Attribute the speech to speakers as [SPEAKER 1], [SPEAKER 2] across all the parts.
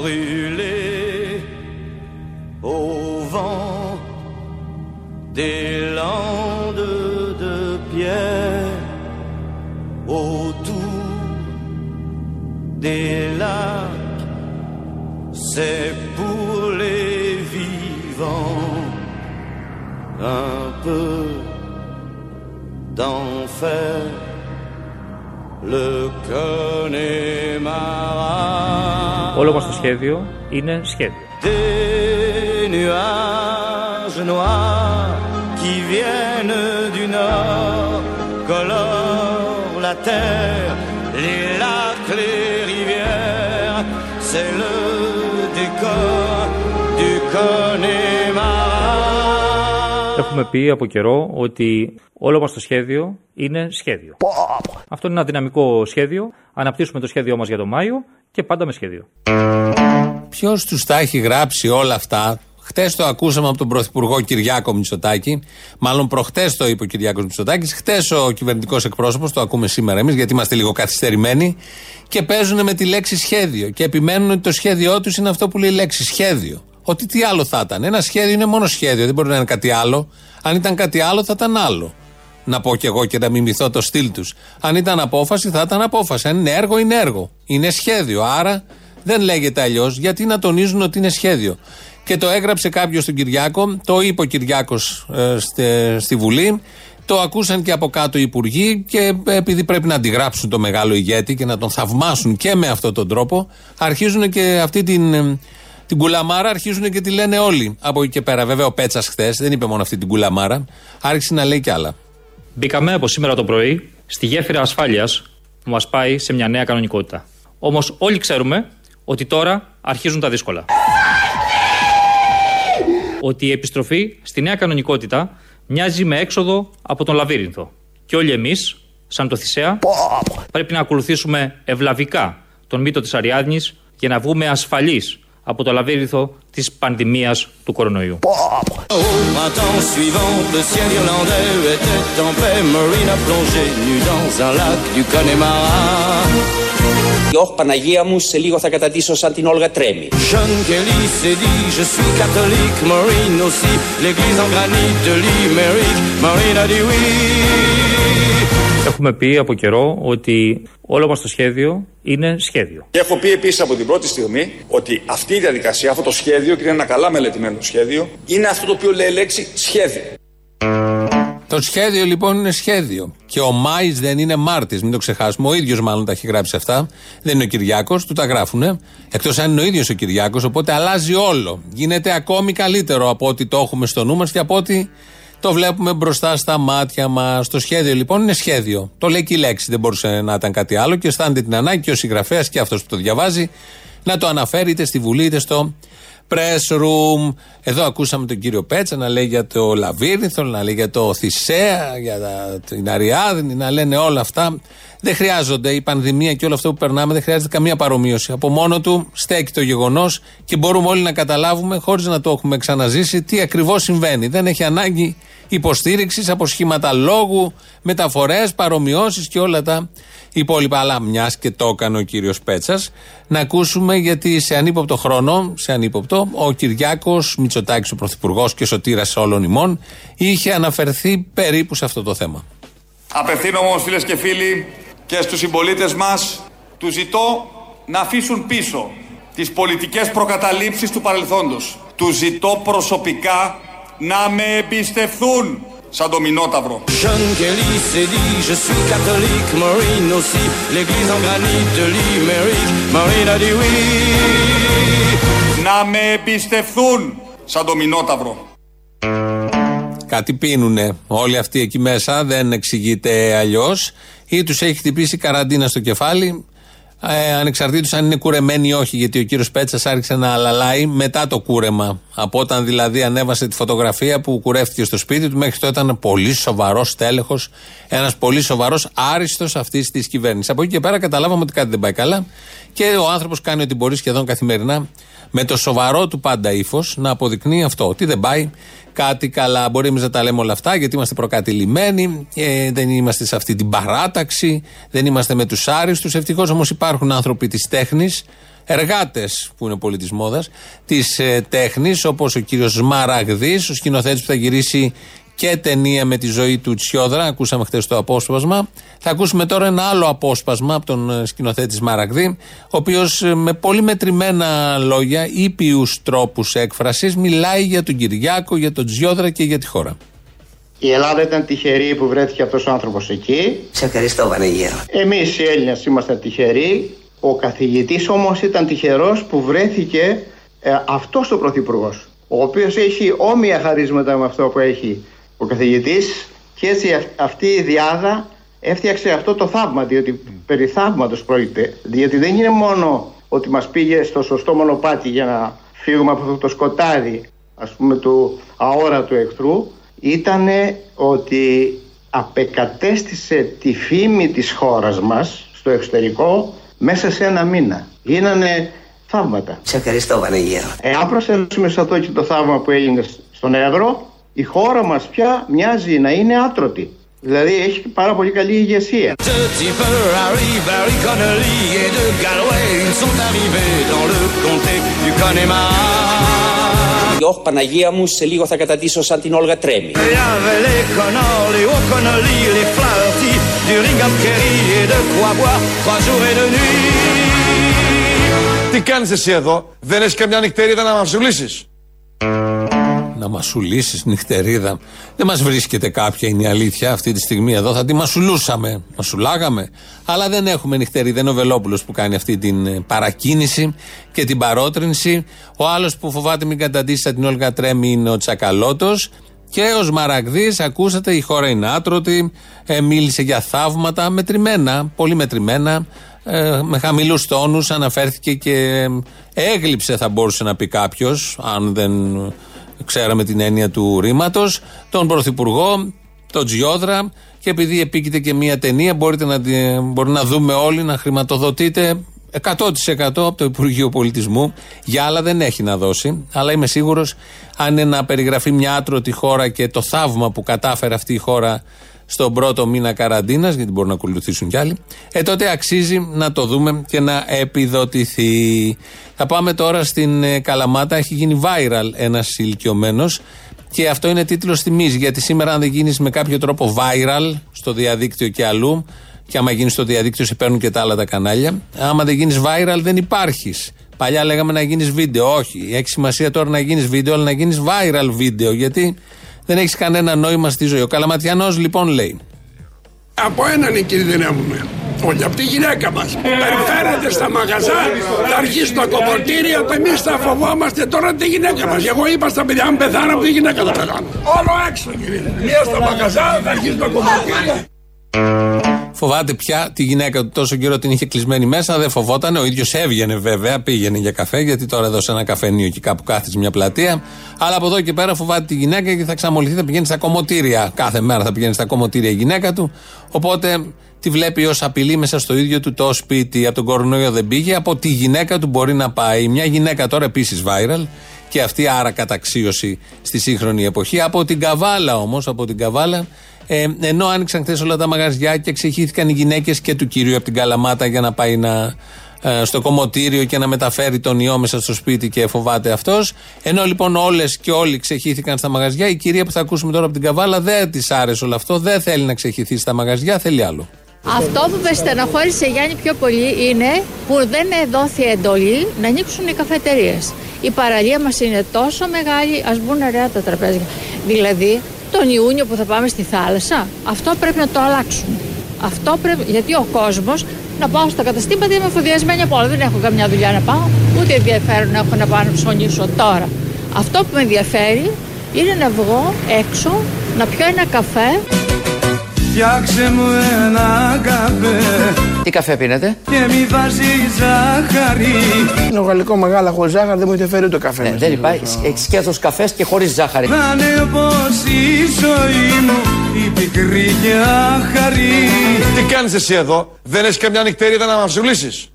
[SPEAKER 1] blue du Connemara.
[SPEAKER 2] Έχουμε πει από καιρό ότι όλο μας το σχέδιο είναι σχέδιο. Αυτό είναι ένα δυναμικό σχέδιο. Αναπτύσσουμε το σχέδιό μας για τον Μάιο και πάντα με σχέδιο.
[SPEAKER 3] Ποιος τους τα έχει γράψει όλα αυτά; Χτες το ακούσαμε από τον Πρωθυπουργό Κυριάκο Μητσοτάκη. Μάλλον προχτές το είπε ο Κυριάκος Μητσοτάκης. Χτες ο κυβερνητικός εκπρόσωπος, το ακούμε σήμερα εμείς, γιατί είμαστε λίγο καθυστερημένοι. Και παίζουν με τη λέξη σχέδιο. Και επιμένουν ότι το σχέδιό τους είναι αυτό που λέει η λέξη σχέδιο. Ότι τι άλλο θα ήταν. Ένα σχέδιο είναι μόνο σχέδιο, δεν μπορεί να είναι κάτι άλλο. Αν ήταν κάτι άλλο, θα ήταν άλλο. Να πω κι εγώ και να μιμηθώ το στυλ τους. Αν ήταν απόφαση, θα ήταν απόφαση. Αν είναι έργο, είναι έργο. Είναι σχέδιο. Άρα δεν λέγεται αλλιώς. Γιατί να τονίζουν ότι είναι σχέδιο. Και το έγραψε κάποιος στον Κυριάκο, το είπε ο Κυριάκος στη Βουλή. Το ακούσαν και από κάτω οι υπουργοί και επειδή πρέπει να αντιγράψουν το μεγάλο ηγέτη και να τον θαυμάσουν και με αυτόν τον τρόπο, αρχίζουν και αυτή την, ε, την κουλαμάρα αρχίζουν και τη λένε όλοι. Από εκεί και πέρα, βέβαια, ο Πέτσας χθες δεν είπε μόνο αυτή την κουλαμάρα, άρχισε να λέει κι άλλα.
[SPEAKER 2] Μπήκαμε από σήμερα το πρωί στη γέφυρα ασφάλειας που μας πάει σε μια νέα κανονικότητα. Όμως όλοι ξέρουμε ότι τώρα αρχίζουν τα δύσκολα. Ότι η επιστροφή στη νέα κανονικότητα μοιάζει με έξοδο από τον λαβύρινθο. Και όλοι εμείς, σαν το Θησέα, πρέπει να ακολουθήσουμε ευλαβικά τον μύτο της Αριάδνης για να βγούμε ασφαλείς από το λαβύρινθο της πανδημίας του κορονοϊού.
[SPEAKER 1] Au printemps suivant, le ciel irlandais était en paix. Marine a plongé nue dans un lac du Connemara.
[SPEAKER 4] Ωχ Παναγία μου, σε λίγο θα καταντήσω σαν την Όλγα Τρέμι.
[SPEAKER 1] John Kelly s'est dit, je suis catholique, Marine aussi. L'église en granit de Limerick, Marine a dit oui.
[SPEAKER 2] Έχουμε πει από καιρό ότι όλο μας το σχέδιο είναι σχέδιο.
[SPEAKER 5] Και έχω πει επίσης από την πρώτη στιγμή ότι αυτή η διαδικασία, αυτό το σχέδιο, και είναι ένα καλά μελετημένο σχέδιο, είναι αυτό το οποίο λέει η λέξη σχέδιο.
[SPEAKER 3] Το σχέδιο λοιπόν είναι σχέδιο. Και ο Μάης δεν είναι Μάρτη, μην το ξεχάσουμε. Ο ίδιος μάλλον τα έχει γράψει αυτά. Δεν είναι ο Κυριάκος, του τα γράφουνε. Εκτός αν είναι ο ίδιος ο Κυριάκος, οπότε αλλάζει όλο. Γίνεται ακόμη καλύτερο από ό,τι το έχουμε στο νου μας και από ό,τι το βλέπουμε μπροστά στα μάτια μας. Το σχέδιο λοιπόν είναι σχέδιο. Το λέει και η λέξη, δεν μπορούσε να ήταν κάτι άλλο και αισθάνεται την ανάγκη και ο συγγραφέας και αυτός που το διαβάζει να το αναφέρει είτε στη Βουλή είτε στο press room. Εδώ ακούσαμε τον κύριο Πέτσα να λέει για το Λαβύρινθο, να λέει για το Θησέα, για τα- την Αριάδνη, να λένε όλα αυτά. Δεν χρειάζονται η πανδημία και όλο αυτό που περνάμε, δεν χρειάζεται καμία παρομοίωση. Από μόνο του στέκει το γεγονός και μπορούμε όλοι να καταλάβουμε, χωρίς να το έχουμε ξαναζήσει, τι ακριβώς συμβαίνει. Δεν έχει ανάγκη υποστήριξης από σχήματα λόγου, μεταφορές, παρομοιώσεις και όλα τα υπόλοιπα. Αλλά μιας και το έκανε ο κύριος Πέτσας, να ακούσουμε γιατί σε ανύποπτο χρόνο, σε ανύποπτο, ο Κυριάκος Μητσοτάκης, ο Πρωθυπουργός και σωτήρας όλων ημών, είχε αναφερθεί περίπου σε αυτό το θέμα.
[SPEAKER 5] Απευθύνομαι όμως φίλες και φίλοι και στους συμπολίτες μας, τους ζητώ να αφήσουν πίσω τις πολιτικές προκαταλήψεις του παρελθόντος. Τους ζητώ προσωπικά να με εμπιστευθούν σαν το Μινόταυρο.
[SPEAKER 1] John Kelly s'est dit, je suis catholique, Marine aussi. L'église en granit de Limerick, Marine a dit oui.
[SPEAKER 5] Να με εμπιστευθούν σαν το Μινόταυρο.
[SPEAKER 3] Κάτι πίνουνε όλοι αυτοί εκεί μέσα, δεν εξηγείται αλλιώς. Ή τους έχει χτυπήσει καραντίνα στο κεφάλι, ε, ανεξαρτήτως αν είναι κουρεμένοι ή όχι, γιατί ο κύριος Πέτσας άρχισε να αλαλάει μετά το κούρεμα. Από όταν δηλαδή ανέβασε τη φωτογραφία που κουρεύτηκε στο σπίτι του, μέχρι τότε ήταν πολύ σοβαρός τέλεχο, ένας πολύ σοβαρός άριστος αυτής της κυβέρνησης. Από εκεί και πέρα καταλάβαμε ότι κάτι δεν πάει καλά και ο άνθρωπος κάνει ό,τι μπορεί σχεδόν καθημερινά με το σοβαρό του πάντα ύφος να αποδεικνύει αυτό. Ότι δεν πάει κάτι καλά. Μπορεί εμείς να τα λέμε όλα αυτά γιατί είμαστε προκατηλημένοι, ε, δεν είμαστε σε αυτή την παράταξη, δεν είμαστε με τους άριστους. Ευτυχώς όμως υπάρχουν άνθρωποι της τέχνης, εργάτες που είναι πολύ τη μόδα, της ε, τέχνης, όπως ο κύριος Σμαραγδί, ο σκηνοθέτης που θα γυρίσει και ταινία με τη ζωή του Τσιόδρα. Ακούσαμε χθες το απόσπασμα. Θα ακούσουμε τώρα ένα άλλο απόσπασμα από τον ε, σκηνοθέτη Μαραγδί, ο οποίος ε, με πολύ μετρημένα λόγια, ήπιους τρόπους έκφρασης, μιλάει για τον Κυριάκο, για τον Τσιόδρα και για τη χώρα.
[SPEAKER 6] Η Ελλάδα ήταν τυχερή που βρέθηκε αυτός ο άνθρωπος εκεί.
[SPEAKER 7] Σε ευχαριστώ, Βανεγέρο.
[SPEAKER 6] Εμείς οι Έλληνες ήμασταν τυχεροί. Ο καθηγητής όμως ήταν τυχερός που βρέθηκε ε, αυτός ο πρωθυπουργός. Ο οποίος έχει όμοια χαρίσματα με αυτό που έχει ο καθηγητής και έτσι αυτή η διάδα έφτιαξε αυτό το θαύμα διότι περί θαύματος πρόκειται διότι δεν είναι μόνο ότι μας πήγε στο σωστό μονοπάτι για να φύγουμε από αυτό το σκοτάδι ας πούμε του αόρατου εχθρού ήταν ότι απεκατέστησε τη φήμη της χώρας μας στο εξωτερικό μέσα σε ένα μήνα. Γίνανε θαύματα.
[SPEAKER 7] Σε ευχαριστώ Βανεγέρο.
[SPEAKER 6] Εάν προσθέσουμε σε αυτό και το θαύμα που έγινε στον Εύρο, η χώρα μας πια μοιάζει να είναι άτρωτη. Δηλαδή έχει πάρα πολύ καλή ηγεσία.
[SPEAKER 4] Όχι Παναγία μου, σε λίγο θα κατατήσω σαν την Όλγα Τρέμι.
[SPEAKER 8] Τι κάνεις εσύ εδώ, δεν έχεις καμιά νυχτερίδα να μας λύσεις
[SPEAKER 3] να μασουλήσει νυχτερίδα. Δεν μας βρίσκεται κάποια, είναι η αλήθεια αυτή τη στιγμή εδώ. Θα τη μασουλούσαμε, μασουλάγαμε. Αλλά δεν έχουμε νυχτερίδα. Είναι ο Βελόπουλος που κάνει αυτή την ε, παρακίνηση και την παρότρινση. Ο άλλος που φοβάται μην καταντήσει σαν την Όλγα Τρέμι είναι ο Τσακαλώτος. Και ο Σμαραγδί, ακούσατε, η χώρα είναι άτρωτη. Ε, μίλησε για θαύματα μετρημένα, πολύ μετρημένα. Ε, με χαμηλούς τόνους αναφέρθηκε και ε, έγλειψε, θα μπορούσε να πει κάποιος, αν δεν ξέραμε την έννοια του ρήματος, τον Πρωθυπουργό, τον Τζιόδρα. Και επειδή επίκειται και μία ταινία, μπορείτε να, μπορεί να δούμε όλοι να χρηματοδοτείτε 100% από το Υπουργείο Πολιτισμού. Για άλλα δεν έχει να δώσει. Αλλά είμαι σίγουρος, αν είναι να περιγραφεί μια άτρωτη χώρα και το θαύμα που κατάφερε αυτή η χώρα στον πρώτο μήνα καραντίνας, γιατί μπορούν να ακολουθήσουν κι άλλοι, ε, τότε αξίζει να το δούμε και να επιδοτηθεί. Θα πάμε τώρα στην ε, Καλαμάτα. Έχει γίνει viral ένας ηλικιωμένος και αυτό είναι τίτλος τιμής. Γιατί σήμερα, αν δεν γίνεις με κάποιο τρόπο viral στο διαδίκτυο και αλλού, και άμα γίνεις στο διαδίκτυο, σε παίρνουν και τα άλλα τα κανάλια. Άμα δεν γίνεις viral, δεν υπάρχεις. Παλιά λέγαμε να γίνεις βίντεο. Όχι. Έχει σημασία τώρα να γίνεις βίντεο, αλλά να γίνεις viral βίντεο. Γιατί δεν έχεις κανένα νόημα στη ζωή. Ο Καλαματιανός λοιπόν λέει.
[SPEAKER 9] Από έναν κινδυνεύουμε. Όχι, από τη γυναίκα μας. Περιφέρεται στα μαγαζά, θα αρχίσει το κομμωτήριο και εμείς θα φοβόμαστε τώρα τη γυναίκα μας. Εγώ είπα στα παιδιά, αν πεθάνω από τη γυναίκα θα πεθάνω. Όλο έξω, κύριε. Μία στα μαγαζά, θα αρχίσει το κομμωτήριο.
[SPEAKER 3] Φοβάται πια τη γυναίκα του τόσο καιρό την είχε κλεισμένη μέσα, δεν φοβόταν. Ο ίδιος έβγαινε βέβαια, πήγαινε για καφέ, γιατί τώρα εδώ σε ένα καφενείο και κάπου κάθεται μια πλατεία. Αλλά από εδώ και πέρα φοβάται τη γυναίκα και θα ξαμολυθεί, θα πηγαίνει στα κομμωτήρια. Κάθε μέρα θα πηγαίνει στα κομμωτήρια η γυναίκα του. Οπότε τη βλέπει ως απειλή μέσα στο ίδιο του το σπίτι. Από τον κορονοϊό δεν πήγε, από τη γυναίκα του μπορεί να πάει. Μια γυναίκα τώρα επίσης viral και αυτή άρα καταξίωση στη σύγχρονη εποχή. Από την Καβάλα όμως, από την Καβάλα ε, ενώ άνοιξαν χθες όλα τα μαγαζιά και εξηγήθηκαν οι γυναίκες και του κυρίου από την Καλαμάτα για να πάει να, ε, στο κομμωτήριο και να μεταφέρει τον ιό μέσα στο σπίτι και φοβάται αυτός. Ενώ λοιπόν όλες και όλοι ξεχύθηκαν στα μαγαζιά, η κυρία που θα ακούσουμε τώρα από την Καβάλα δεν της άρεσε όλο αυτό, δεν θέλει να ξεχυθεί στα μαγαζιά, θέλει άλλο.
[SPEAKER 10] Αυτό που με στεναχώρησε Γιάννη πιο πολύ είναι που δεν δόθη εντολή να ανοίξουν οι καφετερίε. Η παραλία μας είναι τόσο μεγάλη, ας μπουν ωραία τα τραπέζια. Δηλαδή, τον Ιούνιο που θα πάμε στη θάλασσα, αυτό πρέπει να το αλλάξουν. Αυτό πρέπει, γιατί ο κόσμος να πάω στα καταστήματα είμαι φοδιασμένη από όλα. Δεν έχω καμιά δουλειά να πάω, ούτε ενδιαφέρον έχω να πάω να ψωνίσω τώρα. Αυτό που με ενδιαφέρει είναι να βγω έξω, να πιω ένα καφέ.
[SPEAKER 1] Φτιάξε μου ένα καφέ
[SPEAKER 7] Τι καφέ πίνετε;
[SPEAKER 1] Και μη βάζει ζάχαρη.
[SPEAKER 9] Είναι γαλλικό μεγάλα χωρίς ζάχαρη δεν μου ενδιαφέρει το καφέ
[SPEAKER 7] ναι, Δεν υπάρχει, έχεις σκέτος καφές και χωρίς ζάχαρη.
[SPEAKER 1] Να είναι πως η ζωή μου η πικρή και άχαρη.
[SPEAKER 8] Τι κάνεις εσύ εδώ, δεν έχεις καμιά νυχτερίδα να μας λύσεις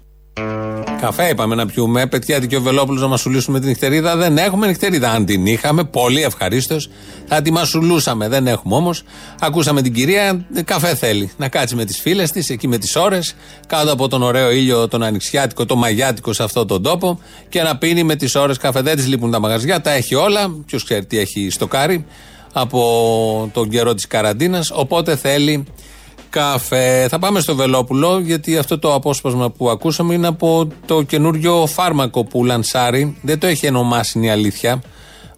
[SPEAKER 3] Καφέ είπαμε να πιούμε. Πετιάται και ο Βελόπουλος να μασουλήσουμε την νυχτερίδα. Δεν έχουμε νυχτερίδα. Αν την είχαμε, πολύ ευχαρίστως, θα τη μασουλούσαμε. Δεν έχουμε όμως. Ακούσαμε την κυρία, καφέ θέλει. Να κάτσει με τις φίλες της, εκεί με τις ώρες, κάτω από τον ωραίο ήλιο, τον ανοιξιάτικο, τον μαγιάτικο σε αυτόν τον τόπο και να πίνει με τις ώρες καφέ. Δεν της λείπουν τα μαγαζιά, τα έχει όλα. Ποιος ξέρει τι έχει στο κάρι από τον καιρό της καραντίνας. Οπότε θέλει καφέ. Θα πάμε στο Βελόπουλο, γιατί αυτό το απόσπασμα που ακούσαμε είναι από το καινούριο φάρμακο που λανσάρει. Δεν το έχει ονομάσει είναι η αλήθεια.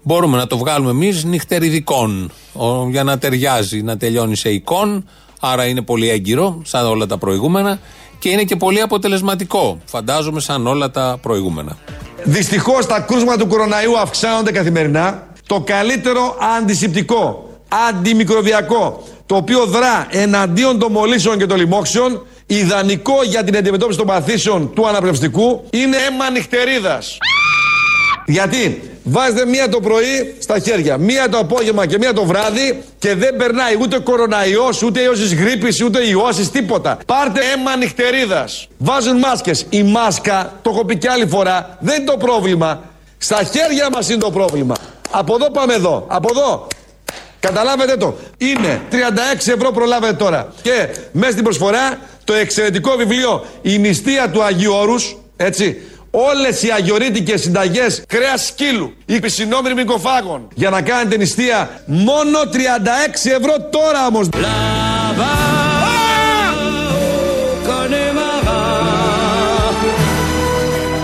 [SPEAKER 3] Μπορούμε να το βγάλουμε εμείς νυχτεριδικών. ο- Για να ταιριάζει, να τελειώνει σε εικόν. Άρα είναι πολύ έγκυρο, σαν όλα τα προηγούμενα. Και είναι και πολύ αποτελεσματικό. Φαντάζομαι σαν όλα τα προηγούμενα.
[SPEAKER 8] Δυστυχώς τα κρούσματα του κοροναϊού αυξάνονται καθημερινά. Το καλύτερο αντισηπτικό, αντιμικροβιακό, το οποίο δρά εναντίον των μολύσεων και των λοιμόξεων, ιδανικό για την αντιμετώπιση των παθήσεων του αναπνευστικού, είναι αίμα νυχτερίδας. Γιατί βάζετε μία το πρωί στα χέρια, μία το απόγευμα και μία το βράδυ και δεν περνάει ούτε κοροναϊός, ούτε ιός της γρήπης, ούτε ιώσεις, τίποτα. Πάρτε αίμα νυχτερίδας. Βάζουν μάσκες. Η μάσκα, το έχω πει και άλλη φορά, δεν είναι το πρόβλημα. Στα χέρια μας είναι το πρόβλημα. Από εδώ πάμε εδώ. Από εδώ. Καταλάβετε το. Είναι 36 ευρώ προλάβετε τώρα. Και μέσα στην προσφορά το εξαιρετικό βιβλίο Η νηστεία του Αγίου Όρους, έτσι. Όλες οι αγιορείτικες συνταγές κρέας σκύλου, οι πισινόμεροι μικοφάγων. Για να κάνετε νηστεία μόνο 36 ευρώ τώρα όμως.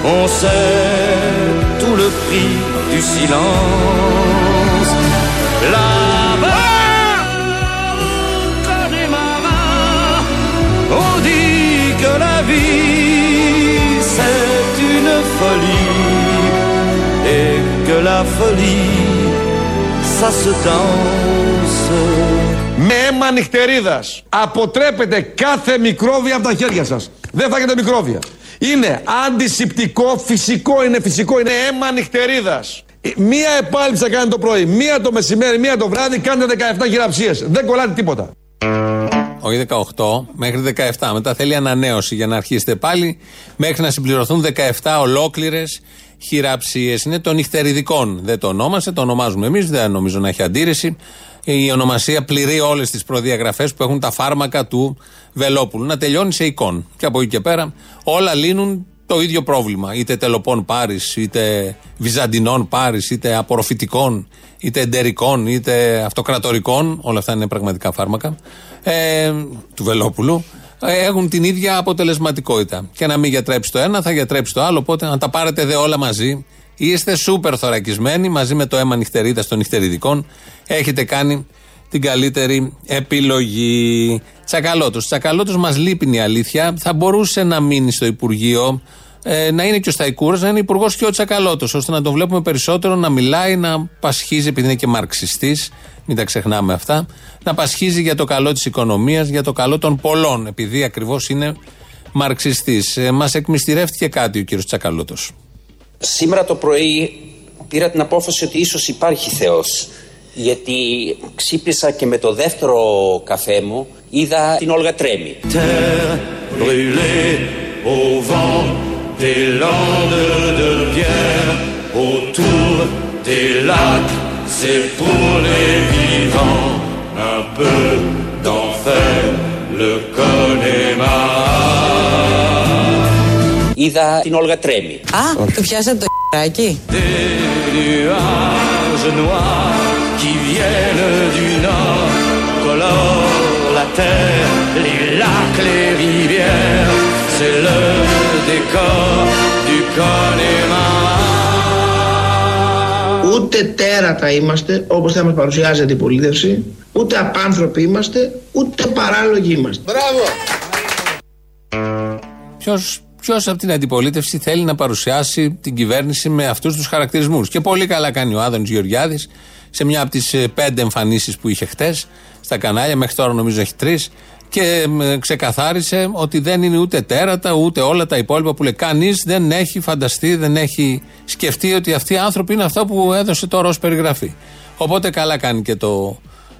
[SPEAKER 1] On sait tout le prix du silence. La folie ça se danse.
[SPEAKER 8] Με αίμα νυχτερίδας αποτρέπετε κάθε μικρόβια από τα χέρια σας. Δεν θα έχετε μικρόβια. Είναι αντισηπτικό, φυσικό, είναι φυσικό, είναι αίμα νυχτερίδας. Ε, Μία επάλυψη θα κάνετε το πρωί, μία το μεσημέρι, μία το βράδυ, κάνετε 17 χειραψίες. Δεν κολλάτε τίποτα.
[SPEAKER 3] Όχι 18, μέχρι 17. Μετά θέλει ανανέωση για να αρχίσετε πάλι μέχρι να συμπληρωθούν 17 ολόκληρες χειραψίες. Είναι των νυχτεριδικών. Δεν το ονόμασε, το ονομάζουμε εμείς, δεν νομίζω να έχει αντίρρηση. Η ονομασία πληρεί όλες τις προδιαγραφές που έχουν τα φάρμακα του Βελόπουλου. Να τελειώνει σε εικόν. Και από εκεί και πέρα όλα λύνουν το ίδιο πρόβλημα. Είτε τελοπών πάρεις, είτε βυζαντινών πάρεις, είτε απορροφητικών, είτε εντερικών, είτε αυτοκρατορικών. Όλα αυτά είναι πραγματικά φάρμακα. Ε, του Βελόπουλου. Ε, έχουν την ίδια αποτελεσματικότητα. Και να μην γιατρέψει το ένα, θα γιατρέψει το άλλο. Οπότε, αν τα πάρετε δε όλα μαζί, είστε σούπερ θωρακισμένοι μαζί με το αίμα νυχτερίδα των νυχτεριδικών. Έχετε κάνει την καλύτερη επιλογή. Τσακαλώτος. Τσακαλώτος μας λείπει είναι η αλήθεια. Θα μπορούσε να μείνει στο Υπουργείο, ε, να είναι και ο Σταϊκούρα, να είναι υπουργός και ο Τσακαλώτος, ώστε να τον βλέπουμε περισσότερο να μιλάει, να πασχίζει, επειδή είναι και μαρξιστής, μην τα ξεχνάμε αυτά, να πασχίζει για το καλό της οικονομίας, για το καλό των πολλών, επειδή ακριβώς είναι μαρξιστής. Ε, μας εκμυστηρεύτηκε κάτι ο κύριος Τσακαλώτος.
[SPEAKER 4] Σήμερα το πρωί πήρα την απόφαση ότι ίσως υπάρχει Θεός. Γιατί ξύπνησα και με το δεύτερο καφέ μου είδα την Όλγα Τρέμι.
[SPEAKER 1] Terre brûlée au vent des landes de pierre, autour des lacs, c'est pour les vivants, un peu d'enfer, le Connemara.
[SPEAKER 4] Είδα την Όλγα Τρέμι.
[SPEAKER 11] Α, του πιάσατε το χ***ράκι.
[SPEAKER 1] Des nuages noirs qui viennent du nord colorent la terre, les lacs, les rivières. C'est le décor du Connemara.
[SPEAKER 12] Ούτε τέρατα είμαστε, όπως θα μας παρουσιάζει η αντιπολίτευση, ούτε απάνθρωποι είμαστε, ούτε παράλογοι είμαστε.
[SPEAKER 8] Μπράβο!
[SPEAKER 3] Ποιος ποιος από την αντιπολίτευση θέλει να παρουσιάσει την κυβέρνηση με αυτούς τους χαρακτηρισμούς; Και πολύ καλά κάνει ο Άδωνης Γεωργιάδης σε μια από τις πέντε εμφανίσεις που είχε χτες στα κανάλια, μέχρι τώρα νομίζω έχει τρεις, και μ, ξεκαθάρισε ότι δεν είναι ούτε τέρατα ούτε όλα τα υπόλοιπα που λέει. Κανείς δεν έχει φανταστεί, δεν έχει σκεφτεί ότι αυτοί οι άνθρωποι είναι αυτά που έδωσε τώρα ως περιγραφή. Οπότε καλά κάνει και το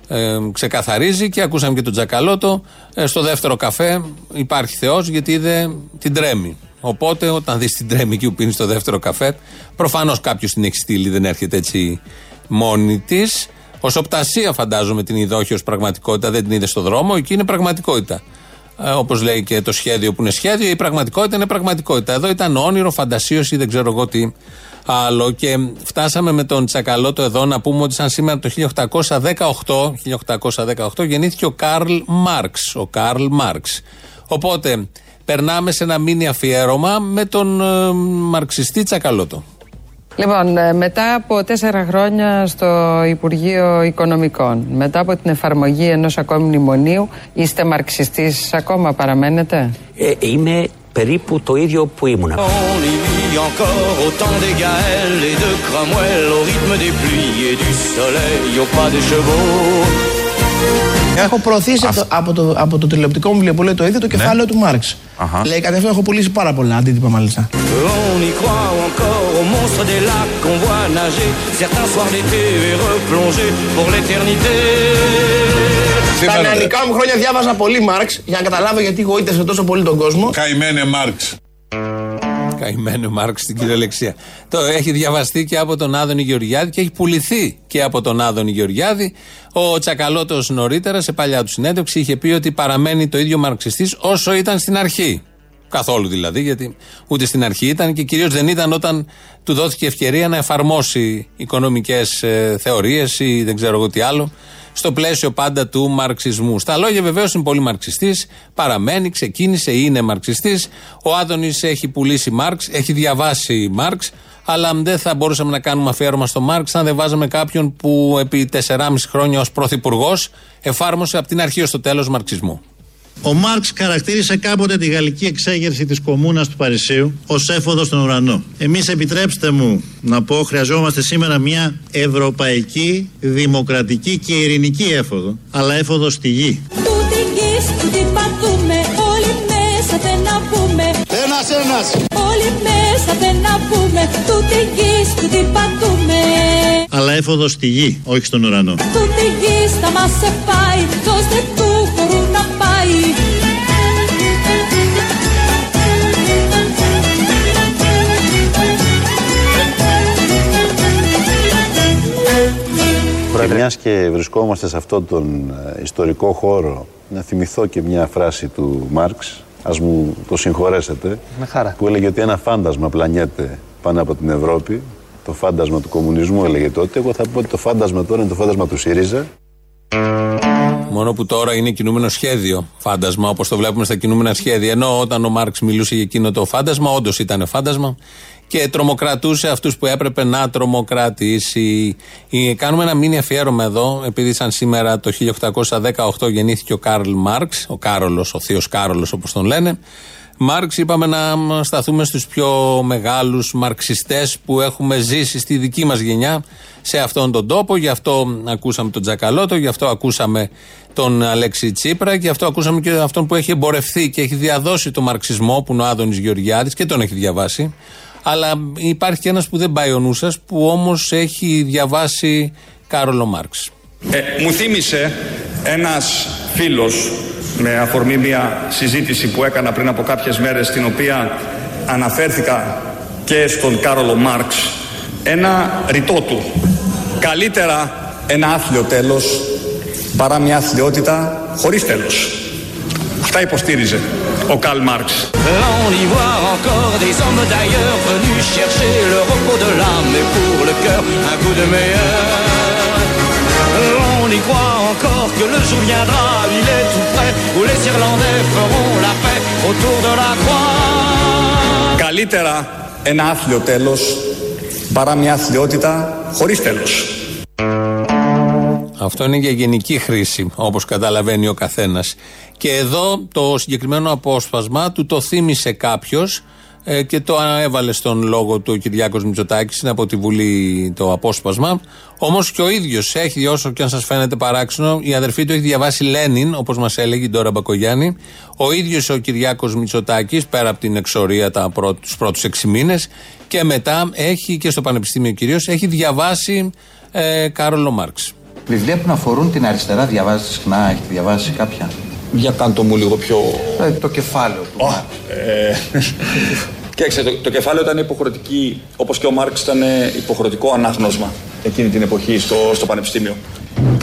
[SPEAKER 3] ε, ξεκαθαρίζει και ακούσαμε και τον Τζακαλώτο. Ε, στο δεύτερο καφέ υπάρχει Θεός γιατί είδε την τρέμη. Οπότε, όταν δεις την τρέμη εκεί που πίνεις το δεύτερο καφέ, προφανώς κάποιος την έχει στείλει, δεν έρχεται έτσι μόνη της. Ω οπτασία, φαντάζομαι την είδε, ως πραγματικότητα, δεν την είδε στο δρόμο, εκεί είναι πραγματικότητα. Ε, Όπως λέει και το σχέδιο που είναι σχέδιο, η πραγματικότητα είναι πραγματικότητα. Εδώ ήταν όνειρο, φαντασίωση, δεν ξέρω εγώ τι άλλο. Και φτάσαμε με τον Τσακαλώτο εδώ να πούμε ότι σαν σήμερα το 1818, 1818 γεννήθηκε ο Καρλ Μάρξ. Ο Καρλ Μάρξ. Οπότε περνάμε σε ένα μίνι αφιέρωμα με τον ε, μαρξιστή Τσακαλώτο.
[SPEAKER 11] Λοιπόν, ε, μετά από τέσσερα χρόνια στο Υπουργείο Οικονομικών, μετά από την εφαρμογή ενός ακόμη μνημονίου, είστε μαρξιστής ακόμα, παραμένετε;
[SPEAKER 13] Ε, είμαι περίπου το ίδιο που ήμουνα.
[SPEAKER 1] On y vit encore au temps des Gaëls et de Cromwell, au rythme des pluies et du soleil, au pas des chevaux.
[SPEAKER 12] Έχω προωθήσει από, το, από, το, από το τηλεοπτικό μου βιβλίο που λέει το ίδιο το κεφάλαιο του Μάρξ. Λέει κατευθείαν έχω πουλήσει πάρα πολλά αντίτυπα μάλιστα.
[SPEAKER 1] On y croit encore aux monstres des lacs qu'on voit nager certains soirs d'été et replonger pour l'éternité.
[SPEAKER 12] Στα νεανικά μου χρόνια διάβαζα πολύ Μάρξ για να καταλάβω γιατί γοήτευσε τόσο πολύ τον κόσμο.
[SPEAKER 8] Καημένε Μάρξ.
[SPEAKER 3] Καημένο Μάρξ στην κυριολεξία. Το έχει διαβαστεί και από τον Άδωνη Γεωργιάδη και έχει πουληθεί και από τον Άδωνη Γεωργιάδη. Ο Τσακαλώτος νωρίτερα σε παλιά του συνέντευξη είχε πει ότι παραμένει το ίδιο μαρξιστής όσο ήταν στην αρχή. Καθόλου δηλαδή, γιατί ούτε στην αρχή ήταν και κυρίως δεν ήταν όταν του δόθηκε ευκαιρία να εφαρμόσει οικονομικές ε, θεωρίες ή δεν ξέρω εγώ τι άλλο, στο πλαίσιο πάντα του μαρξισμού. Στα λόγια βεβαίως είναι πολύ μαρξιστής, παραμένει, ξεκίνησε, είναι μαρξιστής. Ο Άδωνης έχει πουλήσει Μάρξ, έχει διαβάσει Μάρξ, αλλά δεν θα μπορούσαμε να κάνουμε αφιέρωμα στο Μάρξ αν δεν βάζαμε κάποιον που επί 4,5 χρόνια ως πρωθυπουργός εφάρμοσε από την αρχή ως το τέλος μαρξισμού.
[SPEAKER 14] Ο Μάρξ χαρακτήρισε κάποτε τη γαλλική εξέγερση της κομμούνας του Παρισίου ως έφοδος στον ουρανό. Εμείς επιτρέψτε μου να πω χρειαζόμαστε σήμερα μια ευρωπαϊκή, δημοκρατική και ειρηνική έφοδο, αλλά έφοδο στη γη.
[SPEAKER 15] Τούτη γης που την πατούμε όλοι μέσα δεν να πούμε
[SPEAKER 8] Ένας ένας.
[SPEAKER 15] Όλοι μέσα δεν να πούμε Τούτη γης που την πατούμε
[SPEAKER 14] Αλλά έφοδο στη γη, όχι στον ουρανό.
[SPEAKER 15] Τούτη γης θα μας σε πάει Δώσ'
[SPEAKER 16] Και μια και βρισκόμαστε σε αυτόν τον ε, ιστορικό χώρο, να θυμηθώ και μια φράση του Μάρξ, ας μου το συγχωρέσετε,
[SPEAKER 7] Με χαρά.
[SPEAKER 16] που έλεγε ότι ένα φάντασμα πλανιέται πάνω από την Ευρώπη, το φάντασμα του κομμουνισμού έλεγε τότε, εγώ θα πω ότι το φάντασμα τώρα είναι το φάντασμα του ΣΥΡΙΖΑ.
[SPEAKER 3] Μόνο που τώρα είναι κινούμενο σχέδιο. Φάντασμα, όπως το βλέπουμε στα κινούμενα σχέδια. Ενώ όταν ο Μάρξ μιλούσε για εκείνο το φάντασμα, όντως ήταν φάντασμα και τρομοκρατούσε αυτούς που έπρεπε να τρομοκρατήσει. Ε, Κάνουμε ένα μίνι αφιέρωμα εδώ, επειδή σαν σήμερα το 1818 γεννήθηκε ο Κάρλ Μάρξ, ο Κάρολος, ο Θείος Κάρολος όπως τον λένε. Μάρξ είπαμε να σταθούμε στους πιο μεγάλους μαρξιστές που έχουμε ζήσει στη δική μας γενιά σε αυτόν τον τόπο. Γι' αυτό ακούσαμε τον Τζακαλώτο, γι' αυτό ακούσαμε τον Αλέξη Τσίπρα, γι' αυτό ακούσαμε και αυτόν που έχει εμπορευθεί και έχει διαδώσει το μαρξισμό που είναι ο Άδωνης Γεωργιάδης και τον έχει διαβάσει. Αλλά υπάρχει και ένας που δεν πάει ο νους σας, που όμως έχει διαβάσει Κάρολο Μάρξ.
[SPEAKER 5] Ε, μου θύμισε ένας φίλος με αφορμή μια συζήτηση που έκανα πριν από κάποιες μέρες στην οποία αναφέρθηκα και στον Κάρολο Μάρξ. Ένα ρητό του. Καλύτερα ένα άθλιο τέλος παρά μια αθλιότητα χωρίς τέλος Αυτά υποστήριζε ο Καλ Μάρξ. Καλύτερα ένα άθλιο τέλος παρά μια αθλειότητα χωρίς τέλος.
[SPEAKER 3] Αυτό είναι για γενική χρήση, όπως καταλαβαίνει ο καθένας. Και εδώ το συγκεκριμένο απόσπασμα του το θύμισε κάποιος και το έβαλε στον λόγο του ο Κυριάκος Μητσοτάκης. Είναι από τη Βουλή το απόσπασμα. Όμως και ο ίδιος έχει, όσο και αν σας φαίνεται παράξενο, η αδερφή του έχει διαβάσει Λένιν, όπως μας έλεγε η Ντόρα Μπακογιάννη. Ο ίδιος ο Κυριάκος Μητσοτάκης, πέρα από την εξορία τους πρώτους έξι μήνες, και μετά έχει και στο Πανεπιστήμιο κυρίως, έχει διαβάσει ε, Κάρολο Μάρξ.
[SPEAKER 17] Βιβλία που να αφορούν την αριστερά διαβάζετε συχνά, έχετε διαβάσει κάποια;
[SPEAKER 5] Για κάντο μου λίγο πιο...
[SPEAKER 18] το κεφάλαιο του.
[SPEAKER 5] Ε, Κοίταξε, το, το κεφάλαιο ήταν υποχρεωτική, όπως και ο Μάρξ ήταν υποχρεωτικό ανάγνωσμα εκείνη την εποχή στο, στο πανεπιστήμιο.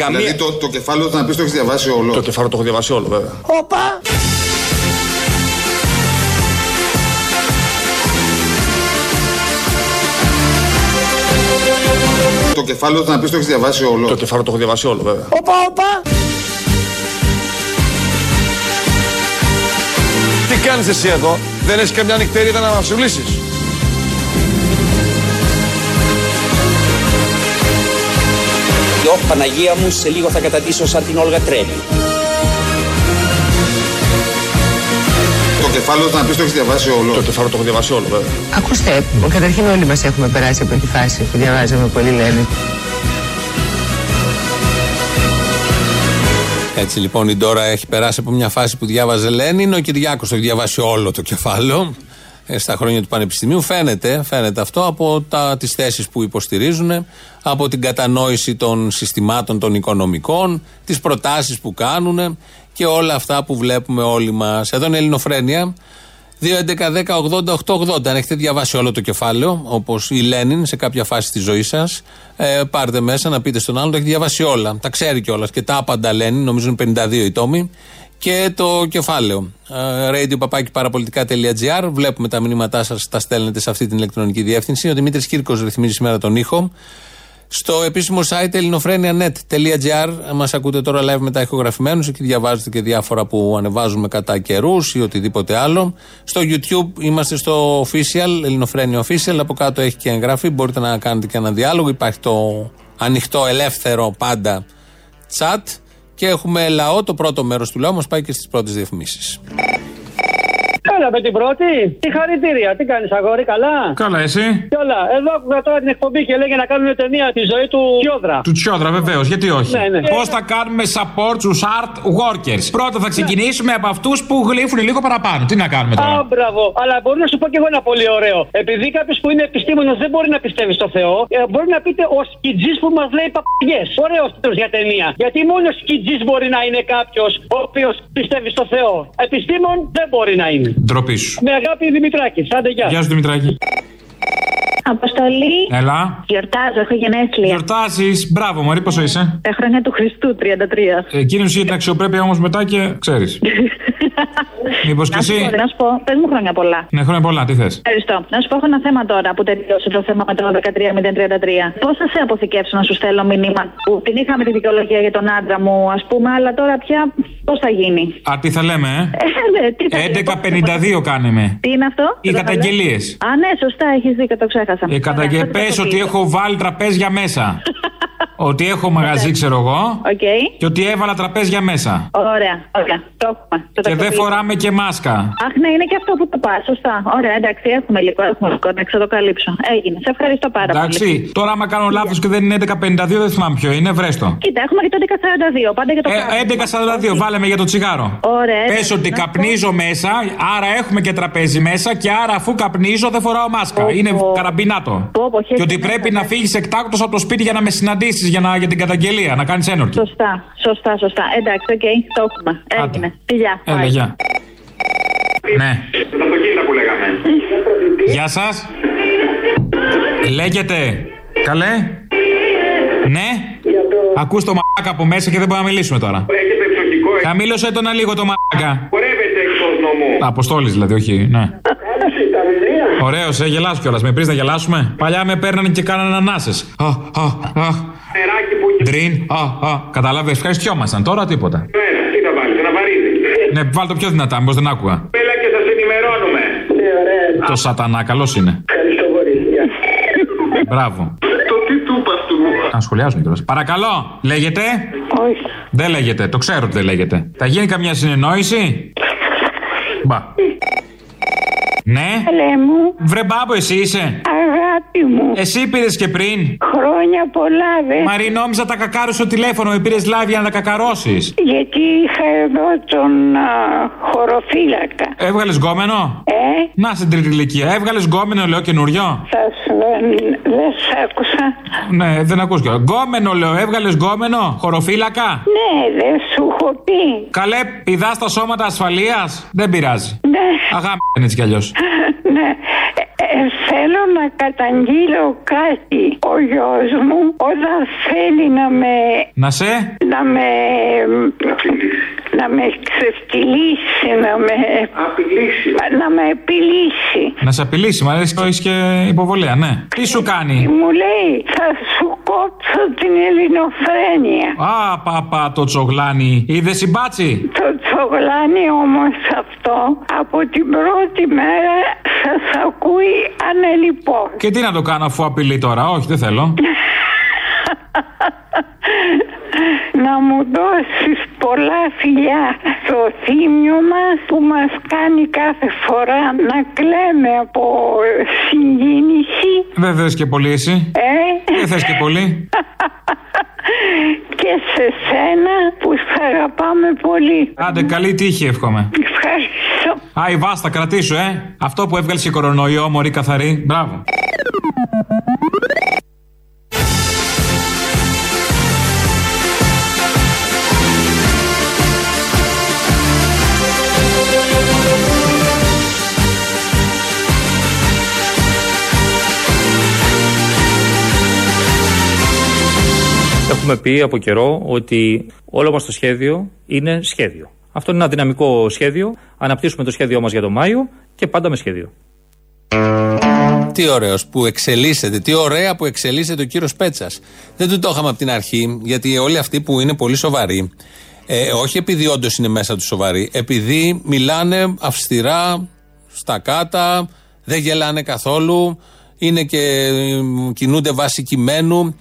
[SPEAKER 19] Δηλαδή το, το κεφάλαιο θα να πεις το έχεις διαβάσει όλο.
[SPEAKER 5] Το κεφάλαιο το έχω διαβάσει όλο βέβαια.
[SPEAKER 12] Όπα!
[SPEAKER 19] Το κεφάλαιο θα να πεις το έχεις διαβάσει όλο.
[SPEAKER 5] Το κεφάλαιο το έχω διαβάσει όλο βέβαια.
[SPEAKER 12] Όπα, όπα!
[SPEAKER 8] Τι κάνεις εσύ εδώ, δεν έχεις καμιά νυχτερίδα να μας μιλήσεις.
[SPEAKER 4] Ωχ, Παναγία μου, σε λίγο θα κατατήσω σαν την Όλγα Τρέμι.
[SPEAKER 19] Το κεφάλαιο θα να πεις το έχεις διαβάσει όλο.
[SPEAKER 5] Το κεφάλαιο το έχω διαβάσει όλο βέβαια.
[SPEAKER 17] Ακούστε, καταρχήν όλοι μας έχουμε περάσει από τη φάση που διαβάζαμε πολύ λένε.
[SPEAKER 3] Έτσι λοιπόν η Ντόρα έχει περάσει από μια φάση που διάβαζε Λένιν, ο Κυριάκος το έχει διαβάσει όλο το κεφάλαιο ε, στα χρόνια του Πανεπιστημίου. Φαίνεται, φαίνεται αυτό από τα, τις θέσεις που υποστηρίζουν, από την κατανόηση των συστημάτων των οικονομικών, τις προτάσεις που κάνουν και όλα αυτά που βλέπουμε όλοι μας. Εδώ είναι η Ελληνοφρένεια. 2.11.10.80.880. Αν έχετε διαβάσει όλο το κεφάλαιο, όπως η Λένιν σε κάποια φάση της ζωής σας, ε, πάρτε μέσα να πείτε στον άλλον, το έχει διαβάσει όλα. Τα ξέρει κιόλας και τα άπαντα Λένιν, νομίζω είναι 52 οι τόμοι. Και το κεφάλαιο. Ε, radio Βλέπουμε τα μηνύματά σας, τα στέλνετε σε αυτή την ηλεκτρονική διεύθυνση. Ο Δημήτρης Κύρκος ρυθμίζει σήμερα τον ήχο. Στο επίσημο site ελληνοφρένια.net.gr μας ακούτε τώρα live μετά ηχογραφημένους. Εκεί διαβάζετε και διάφορα που ανεβάζουμε κατά καιρούς ή οτιδήποτε άλλο. Στο YouTube είμαστε στο official, ελληνοφρένια official. Από κάτω έχει και εγγραφή. Μπορείτε να κάνετε και ένα διάλογο. Υπάρχει το ανοιχτό, ελεύθερο πάντα chat. Και έχουμε λαό. Το πρώτο μέρος του λαού μας πάει και στις πρώτες διαφημίσεις.
[SPEAKER 20] Έλα με την πρώτη. Συγχαρητήρια. Τι κάνεις, αγόρι, καλά;
[SPEAKER 21] Καλά, εσύ;
[SPEAKER 20] Και όλα. Εδώ άκουγα τώρα την εκπομπή και λέγε να κάνουμε ταινία τη ζωή του Τσιόδρα.
[SPEAKER 21] Του Τσιόδρα, βεβαίως, γιατί όχι;
[SPEAKER 20] Ναι, ναι.
[SPEAKER 21] Πώς θα κάνουμε support στους art workers; Πρώτα θα ξεκινήσουμε από αυτούς που γλύφουν λίγο παραπάνω. Τι να κάνουμε τώρα;
[SPEAKER 20] Α, μπράβο. Αλλά μπορεί να σου πω και εγώ ένα πολύ ωραίο. Επειδή κάποιος που είναι επιστήμονας δεν μπορεί να πιστεύει στο Θεό, ε, μπορεί να πείτε ο σκιτζής που μας λέει παπαγιές. Ωραίος τίτλος για ταινία. Γιατί μόνος σκιτζής μπορεί να είναι κάποιος ο οποίος πιστεύει στο Θεό. Επιστήμον δεν μπορεί να είναι.
[SPEAKER 21] Ντροπή σου.
[SPEAKER 20] Με αγάπη Δημητράκη. Άντε γεια.
[SPEAKER 21] Γεια σου Δημητράκη.
[SPEAKER 22] Αποστολή.
[SPEAKER 21] Έλα.
[SPEAKER 22] Γιορτάζω, έχω γενέθλια.
[SPEAKER 21] Γιορτάζεις. Μπράβο, Μωρή, πόσο είσαι;
[SPEAKER 22] Τα χρόνια του Χριστού, 33.
[SPEAKER 21] Εκείνο είχε την αξιοπρέπεια όμως μετά και ξέρεις. Μήπως και
[SPEAKER 22] Να σου
[SPEAKER 21] εσύ;
[SPEAKER 22] πω, Να σου πω, πες μου χρόνια πολλά.
[SPEAKER 21] Ναι, χρόνια πολλά, τι θες;
[SPEAKER 22] Ευχαριστώ. Να σου πω, έχω ένα θέμα τώρα που τελείωσε το θέμα με το 13033. Πώς θα σε αποθηκεύσω να σου στέλνω μηνύμα που την είχαμε τη δικαιολογία για τον άντρα μου, ας πούμε, αλλά τώρα πια πώς θα γίνει;
[SPEAKER 21] Α, τι θα λέμε,
[SPEAKER 22] Ε, ναι, τι θα γίνει, πώς θα-
[SPEAKER 21] 11.52 κάνουμε.
[SPEAKER 22] Τι είναι αυτό;
[SPEAKER 21] Οι
[SPEAKER 22] το
[SPEAKER 21] καταγγελίες.
[SPEAKER 22] Α, ναι, σωστά, έχεις δίκιο, το ξέχασα.
[SPEAKER 21] Ε, καταγγε...
[SPEAKER 22] Ωραία,
[SPEAKER 21] Πες
[SPEAKER 22] αυτό το
[SPEAKER 21] ότι
[SPEAKER 22] πήγα.
[SPEAKER 21] έχω βάλει τραπέζια μέσα. ότι έχω μαγαζί, ξέρω εγώ.
[SPEAKER 22] Οκ.
[SPEAKER 21] Και ότι έβαλα τραπέζια μέσα.
[SPEAKER 22] Ωραία, ωραία. Το έχουμε. Το
[SPEAKER 21] Και δεν
[SPEAKER 22] τακτοποιήσω.
[SPEAKER 21] Φοράμε και μάσκα.
[SPEAKER 22] Αχ, ναι, είναι και αυτό που το πας. Σωστά. Ωραία, εντάξει, έχουμε υλικό, έχουμε υλικό. Να ξεδοκαλύψω. Έγινε. Σε ευχαριστώ πάρα πολύ.
[SPEAKER 21] Εντάξει. Τώρα, άμα κάνω λάθος και δεν είναι 11.52, δεν θυμάμαι ποιο είναι, βρέστο.
[SPEAKER 22] Κοίτα, έχουμε και το 1142. Πάντα για το
[SPEAKER 21] Ε, 11.42, βάλε με για το τσιγάρο.
[SPEAKER 22] Ωραία.
[SPEAKER 21] Πες ότι καπνίζω μέσα, άρα έχουμε και τραπέζι μέσα και άρα αφού καπνίζω δεν φοράω μάσκα. Είναι καραμπινάτο. Και ότι πρέπει να φύγεις εκτάκτως από το σπίτι για να με συναντήσεις για, να- για την καταγγελία, να κάνεις ένορκη.
[SPEAKER 22] Σωστά, σωστά, σωστά. Εντάξει, οκ, το έχουμε. Έγινε. Φιλιά.
[SPEAKER 21] Έλα, γεια. Ναι. Γεια σας. Λέγεται. Καλέ. Ναι. Ακούς το μαλάκα από μέσα και δεν μπορούμε να μιλήσουμε τώρα. Χαμήλωσε τον λίγο το μαλάκα.
[SPEAKER 23] Χορεύεται εκτός νομού.
[SPEAKER 21] Αποστόλης δηλαδή, όχι, ναι. Ωραίος, ε, γελάς κιόλας. Με πεις να γελάσουμε. Παλιά με παίρνανε και κάνανε ανάσες. Α, α, α. Ντριν, α, α. Κατάλαβε, ευχαριστιόμασταν. Τώρα τίποτα.
[SPEAKER 23] Ναι,
[SPEAKER 21] Ναι, βάλ το πιο δυνατά, μήπως δεν άκουγα.
[SPEAKER 23] Πέλα και σας ενημερώνουμε. Ναι, ωραία.
[SPEAKER 21] Το σατανά, καλός είναι.
[SPEAKER 23] Ευχαριστώ πολύ.
[SPEAKER 21] Μπράβο.
[SPEAKER 23] Το τι του είπας του μου.
[SPEAKER 21] Να σχολιάζουμε κιόλας. Παρακαλώ, λέγεται;
[SPEAKER 22] Όχι.
[SPEAKER 21] Δεν λέγεται, το ξέρω ότι δεν λέγεται. Θα γίνει καμιά συνεννόηση; Μπα. Ναι.
[SPEAKER 22] Καλέ μου.
[SPEAKER 21] Βρε μπάμπο, εσύ είσαι.
[SPEAKER 22] Αγάπη
[SPEAKER 24] αγάπη μου.
[SPEAKER 21] Εσύ πήρες και πριν.
[SPEAKER 24] Χρόνια πολλά, δε.
[SPEAKER 21] Μαρή, νόμιζα τα κακάρω στο τηλέφωνο. Με πήρες live για να τα κακαρώσεις.
[SPEAKER 24] Γιατί είχα εδώ τον α, χωροφύλακα.
[SPEAKER 21] Έβγαλες γκόμενο;
[SPEAKER 24] Ε,
[SPEAKER 21] Να στην τρίτη ηλικία. Έβγαλες γκόμενο, λέω καινούριο;
[SPEAKER 24] θα σου δεν, δεν σ' άκουσα.
[SPEAKER 21] Ναι, δεν ακούς κιόλας. Γκόμενο, λέω. Έβγαλες γκόμενο. Χωροφύλακα;
[SPEAKER 24] Ναι, δεν σου έχω πει.
[SPEAKER 21] Καλέ, πηδάς στα σώματα ασφαλείας; Δεν πειράζει.
[SPEAKER 24] Ναι.
[SPEAKER 21] Αγάπη έτσι κι αλλιώς.
[SPEAKER 24] ναι. Ε, ε, θέλω να καταγγείλω κάτι. Ο γιος μου όταν θέλει να με...
[SPEAKER 21] Να σε;
[SPEAKER 24] Να με... Να με ξεφτυλίσει, να με... Απειλήσει. Να με επιλύσει.
[SPEAKER 21] Να σε απειλήσει, μου αρέσει έχεις και υποβολέα, ναι. Τι σου κάνει;
[SPEAKER 24] Μου λέει θα σου κόψω την ελληνοφρένεια.
[SPEAKER 21] Α, παπα, το τσογλάνι. Είδες συμπάτσι;
[SPEAKER 24] Το τσογλάνι όμως αυτό από την πρώτη μέρα σας ακούει ανελειπώς.
[SPEAKER 21] Και τι να το κάνω αφού απειλεί τώρα; Όχι, δεν θέλω.
[SPEAKER 24] να μου δώσεις πολλά φιλιά στο θύμιο μας που μας κάνει κάθε φορά να κλαίμε από συγκίνηση.
[SPEAKER 21] Δεν θες και πολύ εσύ.
[SPEAKER 24] Ε,
[SPEAKER 21] Δεν θες και πολύ.
[SPEAKER 24] και σε σένα που σ' αγαπάμε πολύ.
[SPEAKER 21] Άντε, καλή τύχη εύχομαι.
[SPEAKER 24] Ευχαριστώ.
[SPEAKER 21] Άι, βάστα, κρατήσου, ε. Αυτό που έβγαλε και κορονοϊό, μωρή καθαρή. Μπράβο.
[SPEAKER 2] Έχουμε πει από καιρό ότι όλο μας το σχέδιο είναι σχέδιο. Αυτό είναι ένα δυναμικό σχέδιο. Αναπτύσσουμε το σχέδιό μας για το Μάιο και πάντα με σχέδιο.
[SPEAKER 3] Τι ωραίος που εξελίσσεται, τι ωραία που εξελίσσεται ο κύριος Πέτσας. Δεν του το είχαμε από την αρχή, γιατί όλοι αυτοί που είναι πολύ σοβαροί, ε, όχι επειδή όντως είναι μέσα τους σοβαροί, επειδή μιλάνε αυστηρά, στα κάτα, δεν γελάνε καθόλου, είναι και ε, κινούνται βάσει κειμένου.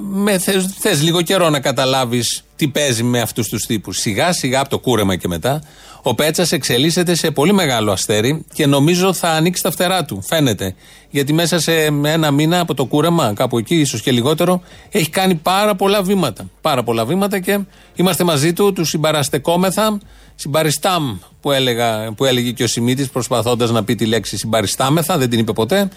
[SPEAKER 3] Με, θες, θες λίγο καιρό να καταλάβεις τι παίζει με αυτούς τους τύπους. Σιγά σιγά από το κούρεμα και μετά ο Πέτσας εξελίσσεται σε πολύ μεγάλο αστέρι και νομίζω θα ανοίξει τα φτερά του. Φαίνεται. Γιατί μέσα σε ένα μήνα από το κούρεμα, κάπου εκεί, ίσως και λιγότερο, έχει κάνει πάρα πολλά βήματα. Πάρα πολλά βήματα και είμαστε μαζί του, του συμπαραστεκόμεθα. Συμπαριστάμ που, έλεγα, που έλεγε και ο Σιμίτης προσπαθώντας να πει τη λέξη συμπαριστάμεθα, δεν την είπε ποτέ.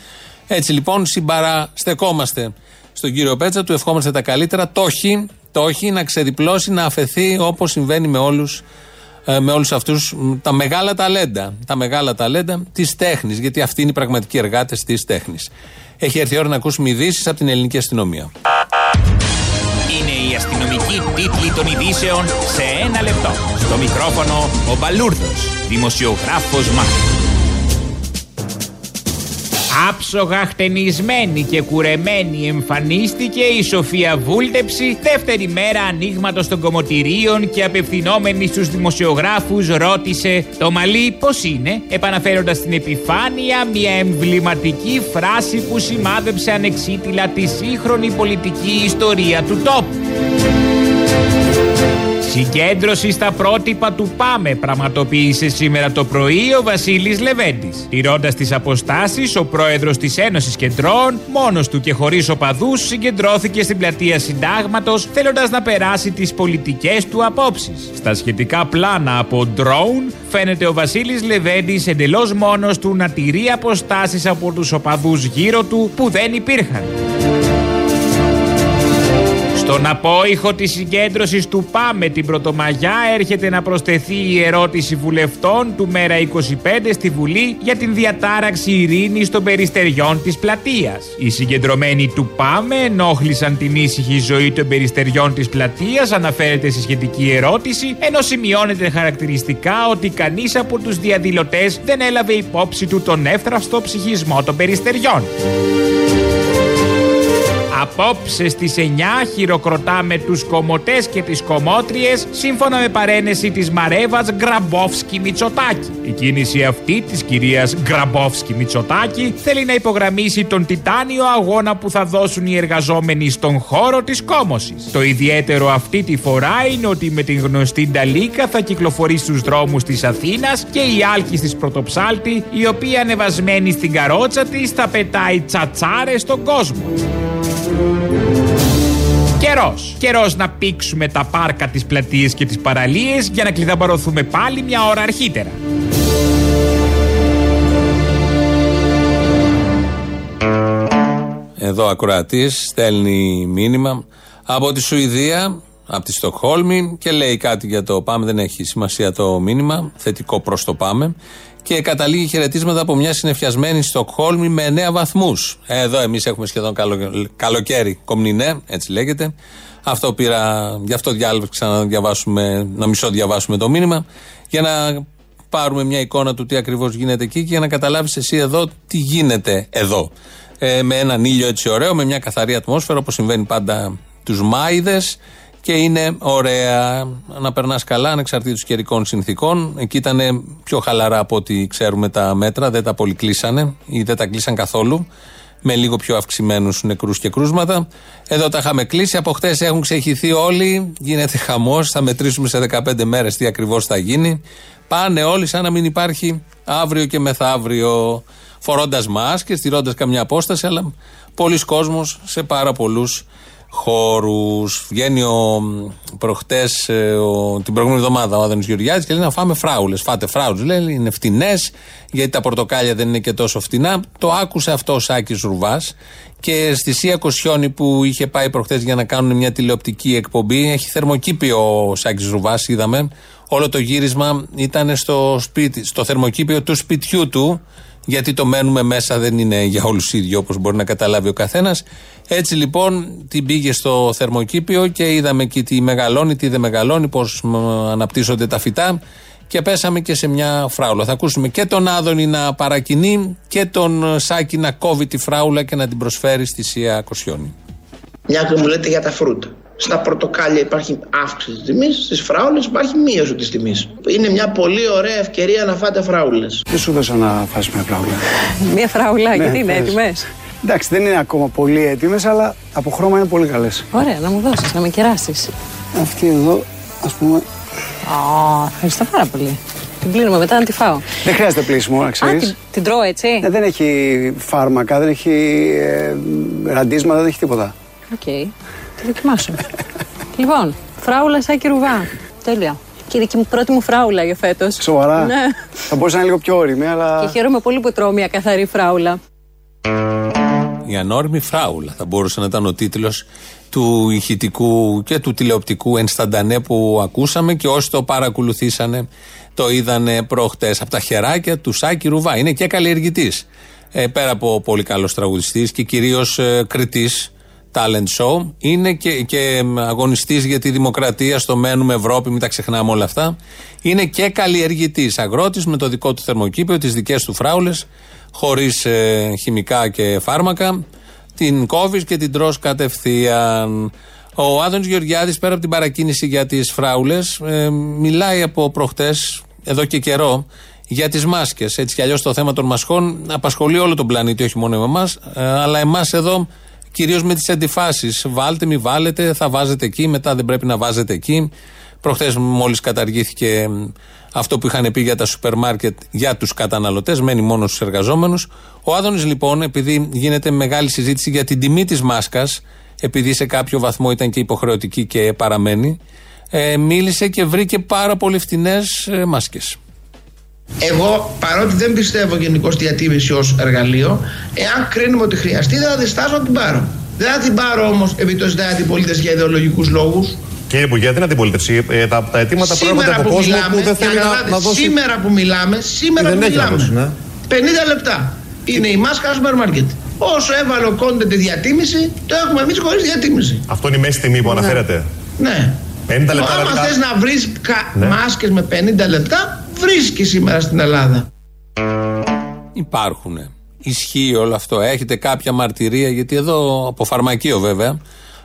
[SPEAKER 3] Έτσι λοιπόν συμπαραστεκόμαστε στον κύριο Πέτσα, του ευχόμαστε τα καλύτερα. Το όχι, το όχι να ξεδιπλώσει, να αφαιθεί όπως συμβαίνει με όλους ε, με όλους αυτούς τα μεγάλα ταλέντα. Τα μεγάλα ταλέντα της τέχνης, γιατί αυτοί είναι οι πραγματικοί εργάτες της τέχνης. Έχει έρθει η ώρα να ακούσουμε ειδήσεις από την ελληνική αστυνομία.
[SPEAKER 25] Είναι η αστυνομική τίτλη των ειδήσεων σε ένα λεπτό. Στο μικρόφωνο ο Μπαλούρδος, δημοσιογράφος Μάρκος. Άψογα χτενισμένη και κουρεμένη εμφανίστηκε η Σοφία Βούλτεψη δεύτερη μέρα ανοίγματος των κομμωτηρίων και απευθυνόμενη στους δημοσιογράφους ρώτησε «Το μαλλί πώς είναι» επαναφέροντας στην επιφάνεια μια εμβληματική φράση που σημάδεψε ανεξίτηλα τη σύγχρονη πολιτική ιστορία του τόπου. Συγκέντρωση στα πρότυπα του ΠΑΜΕ πραγματοποίησε σήμερα το πρωί ο Βασίλης Λεβέντης. Τηρώντας τις αποστάσεις, ο πρόεδρος της Ένωσης Κεντρών, μόνος του και χωρίς οπαδούς, συγκεντρώθηκε στην πλατεία Συντάγματος, θέλοντας να περάσει τις πολιτικές του απόψεις. Στα σχετικά πλάνα από drone, φαίνεται ο Βασίλης Λεβέντης εντελώς μόνος του να τηρεί αποστάσεις από τους οπαδούς γύρω του που δεν υπήρχαν. Στον απόϊχο της συγκέντρωσης του ΠΑΜΕ την Πρωτομαγιά έρχεται να προσθεθεί η ερώτηση βουλευτών του ΜΕΡΑ 25 στη Βουλή για την διατάραξη ειρήνης των περιστεριών της πλατείας. Οι συγκεντρωμένοι του ΠΑΜΕ ενόχλησαν την ήσυχη ζωή των περιστεριών της πλατείας, αναφέρεται στη σχετική ερώτηση, ενώ σημειώνεται χαρακτηριστικά ότι κανείς από τους διαδηλωτές δεν έλαβε υπόψη του τον εύθραυστο ψυχισμό των περιστεριών. Απόψε στις 9 χειροκροτάμε τους κομμωτές και τις κομμότριες σύμφωνα με παρένεση της Μαρέβας Γκραμπόφσκι Μητσοτάκη. Η κίνηση αυτή της κυρίας Γκραμπόφσκι Μητσοτάκη θέλει να υπογραμμίσει τον τιτάνιο αγώνα που θα δώσουν οι εργαζόμενοι στον χώρο της κόμωσης. Το ιδιαίτερο αυτή τη φορά είναι ότι με την γνωστή Νταλίκα θα κυκλοφορεί στους δρόμους της Αθήνας και η Άλκης της Πρωτοψάλτη η οποία ανεβασμένη στην καρότσα της θα πετάει τσατσάρες στον κόσμο. Καιρός. Καιρός να πήξουμε τα πάρκα, τις πλατείες και τις παραλίες για να κλειδαμπαρωθούμε πάλι μια ώρα αρχίτερα.
[SPEAKER 3] Εδώ ακροατής στέλνει μήνυμα από τη Σουηδία, από τη Στοκχόλμη και λέει κάτι για το πάμε. Δεν έχει σημασία το μήνυμα. Θετικό προς το πάμε. Και καταλήγει χαιρετίσματα από μια συνεφιασμένη Στοκχόλμη με 9 βαθμούς. Εδώ εμείς έχουμε σχεδόν καλο, καλοκαίρι, κομνηνέ, έτσι λέγεται. Αυτό πήρα, γι' αυτό διάλεξα να διαβάσουμε, να μισό διαβάσουμε το μήνυμα, για να πάρουμε μια εικόνα του τι ακριβώς γίνεται εκεί και για να καταλάβεις εσύ εδώ τι γίνεται εδώ. Ε, με έναν ήλιο έτσι ωραίο, με μια καθαρή ατμόσφαιρα όπως συμβαίνει πάντα τους Μάιδες και είναι ωραία να περνάς καλά ανεξαρτήτως καιρικών συνθήκων. Εκεί ήταν πιο χαλαρά από ό,τι ξέρουμε τα μέτρα, δεν τα πολυκλείσανε ή δεν τα κλείσαν καθόλου. Με λίγο πιο αυξημένους νεκρούς και κρούσματα. Εδώ τα είχαμε κλείσει. Από χτες έχουν ξεχυθεί όλοι. Γίνεται χαμός. Θα μετρήσουμε σε 15 μέρες τι ακριβώς θα γίνει. Πάνε όλοι σαν να μην υπάρχει αύριο και μεθαύριο. Φορώντας μάσκες, τηρώντας καμιά απόσταση, αλλά πολλοί κόσμος σε πάρα πολλούς χώρους. Βγαίνει ο προχτές, την προηγούμενη εβδομάδα, ο Άδωνης Γεωργιάδης και λέει να φάμε φράουλες. Φάτε φράουλες. Λέει είναι φτηνές, γιατί τα πορτοκάλια δεν είναι και τόσο φτηνά. Το άκουσε αυτό ο Σάκης Ρουβάς και στη Σία Κοσιόνη που είχε πάει προχτές για να κάνουν μια τηλεοπτική εκπομπή. Έχει θερμοκήπιο ο Σάκης Ρουβάς, είδαμε. Όλο το γύρισμα ήταν στο, σπίτι, στο θερμοκήπιο του σπιτιού του γιατί το μένουμε μέσα δεν είναι για όλους ίδιο όπως μπορεί να καταλάβει ο καθένας. Έτσι λοιπόν την πήγε στο θερμοκήπιο και είδαμε εκεί τι μεγαλώνει, τι δεν μεγαλώνει, πώς αναπτύσσονται τα φυτά και πέσαμε και σε μια φράουλα. Θα ακούσουμε και τον Άδωνη να παρακινεί και τον Σάκη να κόβει τη φράουλα και να την προσφέρει στη Σία Κοσιόνη.
[SPEAKER 12] Μια και μου λέτε για τα φρούτα. Στα πορτοκάλια υπάρχει αύξηση της τιμής, στις φράουλες υπάρχει μείωση της τιμής. Είναι μια πολύ ωραία ευκαιρία να φάτε φράουλες.
[SPEAKER 26] Τι σου δώσα να φας μια φράουλα;
[SPEAKER 11] Μία φραουλά,
[SPEAKER 26] Ναι,
[SPEAKER 11] γιατί είναι
[SPEAKER 26] πες.
[SPEAKER 11] έτοιμες;
[SPEAKER 26] Εντάξει, δεν είναι ακόμα πολύ έτοιμες, αλλά από χρώμα είναι πολύ καλές.
[SPEAKER 11] Ωραία, να μου δώσεις, να με κεράσεις.
[SPEAKER 26] Αυτή εδώ, ας πούμε.
[SPEAKER 11] Α, ευχαριστώ πάρα πολύ. Την πλύνουμε μετά να τη φάω.
[SPEAKER 26] Δεν χρειάζεται πλύσιμο, να
[SPEAKER 11] Α,
[SPEAKER 26] ξέρεις.
[SPEAKER 11] την, την τρώω έτσι;
[SPEAKER 26] Ε, δεν έχει φάρμακα, δεν έχει ε, ραντίσματα, δεν έχει τίποτα.
[SPEAKER 11] Οκ. Τη δοκιμάσω. λοιπόν, φράουλα Σάκη Ρουβά. Τέλεια. Και η δική μου πρώτη μου φράουλα για φέτος.
[SPEAKER 26] Σοβαρά.
[SPEAKER 11] Ναι.
[SPEAKER 26] Θα μπορούσε να είναι λίγο πιο ώριμη, αλλά.
[SPEAKER 11] Και χαίρομαι πολύ που τρώω μια καθαρή φράουλα.
[SPEAKER 3] Η ανώριμη φράουλα θα μπορούσε να ήταν ο τίτλος του ηχητικού και του τηλεοπτικού ενσταντανέ που ακούσαμε και όσοι το παρακολουθήσανε το είδανε προχτές από τα χεράκια του Σάκη Ρουβά. Είναι και καλλιεργητής. Ε, πέρα από πολύ καλός τραγουδιστής και κυρίως ε, κριτής talent show, είναι και, και αγωνιστής για τη δημοκρατία στο Μένουμε Ευρώπη, μην τα ξεχνάμε όλα αυτά. Είναι και καλλιεργητής αγρότης με το δικό του θερμοκήπιο, τις δικές του φράουλες, χωρίς χημικά και φάρμακα. Την κόβεις και την τρως κατευθείαν. Ο Άδωνης Γεωργιάδης πέρα από την παρακίνηση για τις φράουλες ε, μιλάει από προχτές εδώ και καιρό για τις μάσκες. Έτσι κι αλλιώς το θέμα των μασχών απασχολεί όλο τον πλανήτη, όχι μόνο εμάς, ε, αλλά εμάς εδώ κυρίως με τις αντιφάσεις. Βάλτε, μη βάλετε, θα βάζετε εκεί, μετά δεν πρέπει να βάζετε εκεί. Προχθές μόλις καταργήθηκε αυτό που είχαν πει για τα σούπερ μάρκετ για τους καταναλωτές, μένει μόνο στους εργαζόμενους. Ο Άδωνης λοιπόν, επειδή γίνεται μεγάλη συζήτηση για την τιμή της μάσκας, επειδή σε κάποιο βαθμό ήταν και υποχρεωτική και παραμένει, ε, μίλησε και βρήκε πάρα πολύ φτηνές ε, μάσκες.
[SPEAKER 12] Εγώ, παρότι δεν πιστεύω γενικώς στη διατίμηση ως εργαλείο, εάν κρίνουμε ότι χρειαστεί, δεν θα διστάσω να την πάρω. Δεν θα την πάρω όμως επειδή το ζητάει αντιπολίτευση για ιδεολογικούς λόγους.
[SPEAKER 27] Κύριε Υπουργέ, δεν είναι αντιπολίτευση. Ε, τα, τα αιτήματα προέρχονται
[SPEAKER 12] Σήμερα
[SPEAKER 27] από
[SPEAKER 12] που
[SPEAKER 27] κόσμο
[SPEAKER 12] μιλάμε,
[SPEAKER 27] που δεν θέλει να,
[SPEAKER 12] καταλάβετε,
[SPEAKER 27] να δώσει.
[SPEAKER 12] σήμερα που μιλάμε, σήμερα
[SPEAKER 27] δεν
[SPEAKER 12] που
[SPEAKER 27] έχει να
[SPEAKER 12] μιλάμε.
[SPEAKER 27] δώσει, ναι.
[SPEAKER 12] 50 λεπτά. Είναι η μάσκα στο σούπερ μάρκετ. Όσο έβαλε ο Κόντε τη διατίμηση, το έχουμε εμείς χωρίς διατίμηση.
[SPEAKER 27] Αυτό είναι η μέση τιμή που αναφέρετε.
[SPEAKER 12] Ναι.
[SPEAKER 27] 50 λεπτά.
[SPEAKER 12] Άμα
[SPEAKER 27] δηλαδή,
[SPEAKER 12] θες να βρεις
[SPEAKER 27] Ναι.
[SPEAKER 12] μάσκες με 50 λεπτά, βρίσκει σήμερα στην Ελλάδα.
[SPEAKER 3] Υπάρχουν. ισχύει όλο αυτό. Έχετε κάποια μαρτυρία, γιατί εδώ από φαρμακείο βέβαια,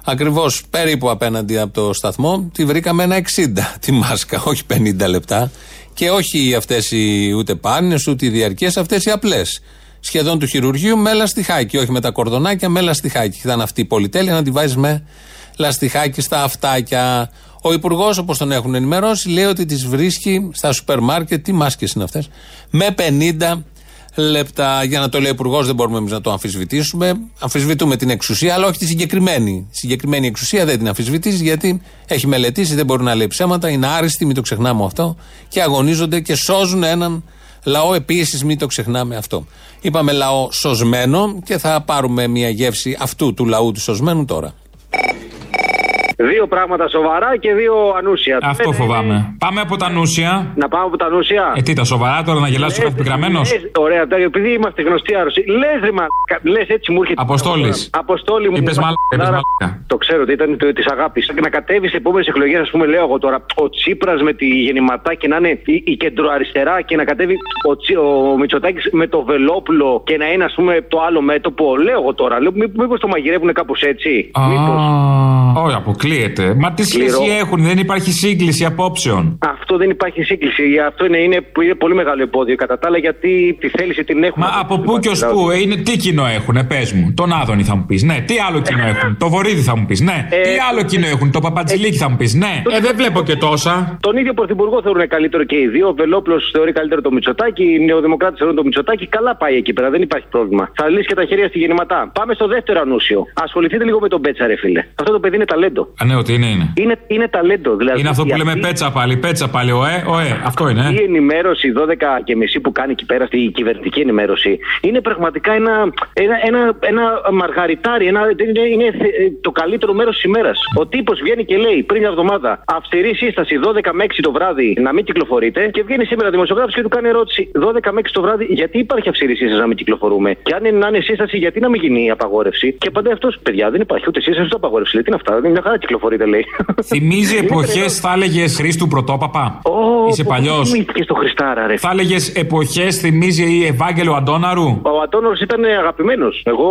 [SPEAKER 3] ακριβώς περίπου απέναντι από το σταθμό, τη βρήκαμε ένα 60 τη μάσκα, όχι 50 λεπτά. Και όχι αυτές οι ούτε πάνες, ούτε οι διαρκές, αυτές οι απλές. Σχεδόν του χειρουργείου με λαστιχάκι, όχι με τα κορδονάκια, με λαστιχάκι. Ήταν αυτή η πολυτέλεια να τη βάζεις με λαστιχάκι στα αυτάκια. Ο Υπουργός, όπως τον έχουν ενημερώσει, λέει ότι τις βρίσκει στα σούπερ μάρκετ. Τι μάσκες είναι αυτές, με 50 λεπτά. Για να το λέει ο Υπουργός, δεν μπορούμε εμείς να το αμφισβητήσουμε. Αμφισβητούμε την εξουσία, αλλά όχι τη συγκεκριμένη. Η συγκεκριμένη εξουσία δεν την αμφισβητήσει, γιατί έχει μελετήσει, δεν μπορεί να λέει ψέματα, είναι άριστη, μην το ξεχνάμε αυτό. Και αγωνίζονται και σώζουν έναν λαό επίσης, μην το ξεχνάμε αυτό. Είπαμε λαό σωσμένο και θα πάρουμε μια γεύση αυτού του λαού του σωσμένου τώρα.
[SPEAKER 28] Δύο πράγματα σοβαρά και δύο ανούσια.
[SPEAKER 21] Αυτό
[SPEAKER 28] Ε,
[SPEAKER 21] φοβάμαι. Πάμε από τα νούσια.
[SPEAKER 28] Να πάμε από τα ανούσια.
[SPEAKER 21] Ε, τι τα σοβαρά τώρα να γελάσει ο καθυπηγραμμένο.
[SPEAKER 28] Λες, ωραία, τώρα, επειδή είμαστε γνωστοί άρρωστοι. Λες ρε μα, λες έτσι μου έρχεται.
[SPEAKER 21] Αποστόλης.
[SPEAKER 28] Αποστόλη μου.
[SPEAKER 21] Είπες μαλάκα, είπες
[SPEAKER 28] Άρα,
[SPEAKER 21] μαλάκα.
[SPEAKER 28] Το ξέρω ότι ήταν της αγάπης. Να κατέβεις σε επόμενες εκλογές, ας πούμε, λέω εγώ τώρα, ο Τσίπρας με τη γεννηματά και να είναι η, η κεντροαριστερά και να κατέβει ο, Τσι, ο Μητσοτάκης με το Βελόπουλο και να είναι, ας πούμε, το άλλο μέτωπο. Λέω εγώ τώρα, λέω, μήπως το μαγειρεύουν κάπως έτσι.
[SPEAKER 21] Α, Όχι, αποκλείεται. Μα τις
[SPEAKER 28] Σκληρό.
[SPEAKER 21] σχέση έχουν, δεν υπάρχει σύγκληση απόψεων.
[SPEAKER 28] Αυτό δεν υπάρχει σύγκληση. Αυτό είναι, είναι, είναι πολύ μεγάλο εμπόδιο. Κατά τα άλλα, γιατί τη θέληση την έχουμε.
[SPEAKER 21] Μα από πού και ως πού, ε, είναι, τι κοινό έχουν, πες μου. Τον Άδωνη θα μου πεις, ναι. Τι άλλο κοινό έχουν. Το Βορύδι θα μου πεις, ναι.
[SPEAKER 28] Ε,
[SPEAKER 21] Τι άλλο κοινό έχουν. Το Παπατζηλίκι θα μου πεις, ναι. Ε, δεν βλέπω και τόσα.
[SPEAKER 28] Τον ίδιο Πρωθυπουργό θεωρούν καλύτερο και οι δύο. Ο Βελόπουλο θεωρεί καλύτερο το Μητσοτάκι. Οι Νεοδημοκράτες θεωρούν το Μητσοτάκι. Καλά πάει εκεί πέρα, δεν υπάρχει πρόβλημα. Θα λύσει και τα χέρια στη γεννηματά. Πάμε στο δεύτερο ανούσιο. Ασχοληθείτε λίγο με τον Πέτσα, ρε φίλε. Αυτό το παιδί είναι ταλέντο.
[SPEAKER 21] Α, ναι, ότι είναι, είναι.
[SPEAKER 28] Είναι, είναι ταλέντο. Δηλαδή,
[SPEAKER 21] Είναι αυτό που
[SPEAKER 28] η
[SPEAKER 21] λέμε
[SPEAKER 28] αυτή-
[SPEAKER 21] πέτσα πάλι, πέτσα πάλι. Ωε, ωε, αυτό είναι.
[SPEAKER 28] Η ενημέρωση 12 και μισή που κάνει εκεί πέρα στη κυβερνητική ενημέρωση είναι πραγματικά ένα, ένα, ένα, ένα μαργαριτάρι. Ένα, είναι, είναι θε- το καλύτερο μέρος της ημέρας. Ο τύπος βγαίνει και λέει πριν μια εβδομάδα αυστηρή σύσταση 12 με 6 το βράδυ να μην κυκλοφορείτε και βγαίνει σήμερα δημοσιογράφος και του κάνει ερώτηση 12 με 6 το βράδυ γιατί υπάρχει αυστηρή σύσταση να μην κυκλοφορούμε; Και αν είναι να είναι σύσταση, γιατί να μην γίνει η απαγόρευση; Και απαντάει αυτός, παιδιά δεν υπάρχει ούτε σύσταση ούτε απαγόρευση. Λέει τι είναι αυτά, δεν μια χαρά κυκλοφορείτε λέει.
[SPEAKER 21] Θυμίζει εποχές, θα έλεγες Χρήστου Πρωτόπαπα; Είσαι παλιός.
[SPEAKER 28] Θυμήθηκε στο Χριστάρα, ρε.
[SPEAKER 21] Θα έλεγες εποχές, θυμίζει η Ευάγγελο Αντώναρου;
[SPEAKER 28] Ο Αντώναρος ήταν αγαπημένος. Εγώ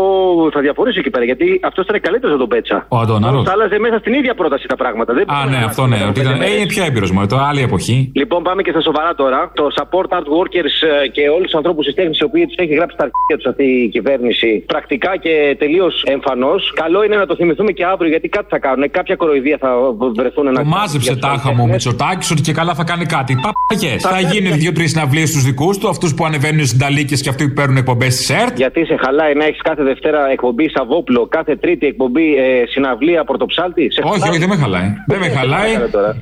[SPEAKER 28] θα διαφορήσω εκεί πέρα γιατί αυτός ήταν καλύτερος από τον Πέτσα.
[SPEAKER 21] Ο Αντώναρος.
[SPEAKER 28] Θα άλλαζε μέσα στην ίδια πρόταση τα πράγματα. Δεν
[SPEAKER 21] Α,
[SPEAKER 28] μπορεί
[SPEAKER 21] ναι,
[SPEAKER 28] να
[SPEAKER 21] αυτό
[SPEAKER 28] αλλάξει
[SPEAKER 21] ναι. Ότι
[SPEAKER 28] μετά
[SPEAKER 21] ήταν,
[SPEAKER 28] από πέντε
[SPEAKER 21] ε, είναι
[SPEAKER 28] μέρες.
[SPEAKER 21] πιο έμπειρος μου. Το άλλη εποχή.
[SPEAKER 28] Λοιπόν, πάμε και στα σοβαρά τώρα. Το support art workers ε, και όλους τους ανθρώπους τη τέχνη, οι οποίοι τους έχει γράψει τα αρχεία τους αυτή η κυβέρνηση, πρακτικά και τελείως εμφανώς. Καλό είναι να το θυμηθούμε και αύριο γιατί κάτι θα κάνουν. Κάποια κοροϊδία θα βρεθούν να
[SPEAKER 21] Το μάζεψε τάχα μου ο Μητσοτάκης ότι και καλά θα κάνει κάτι. Παπαγιές.
[SPEAKER 28] Θα
[SPEAKER 21] Θα
[SPEAKER 28] κάνει.
[SPEAKER 21] γίνουν δύο-τρει συναυλίες στους δικούς του, αυτούς που ανεβαίνουν στι Νταλίκε και αυτοί που παίρνουν εκπομπές της ΕΡΤ.
[SPEAKER 28] Γιατί σε χαλάει να έχεις κάθε Δευτέρα εκπομπή Σαββόπουλο, κάθε Τρίτη εκπομπή ε, συναυλία Πορτοψάλτη. Σε
[SPEAKER 21] Όχι,
[SPEAKER 28] χαλάει.
[SPEAKER 21] όχι, δεν με χαλάει. Δεν με χαλάει.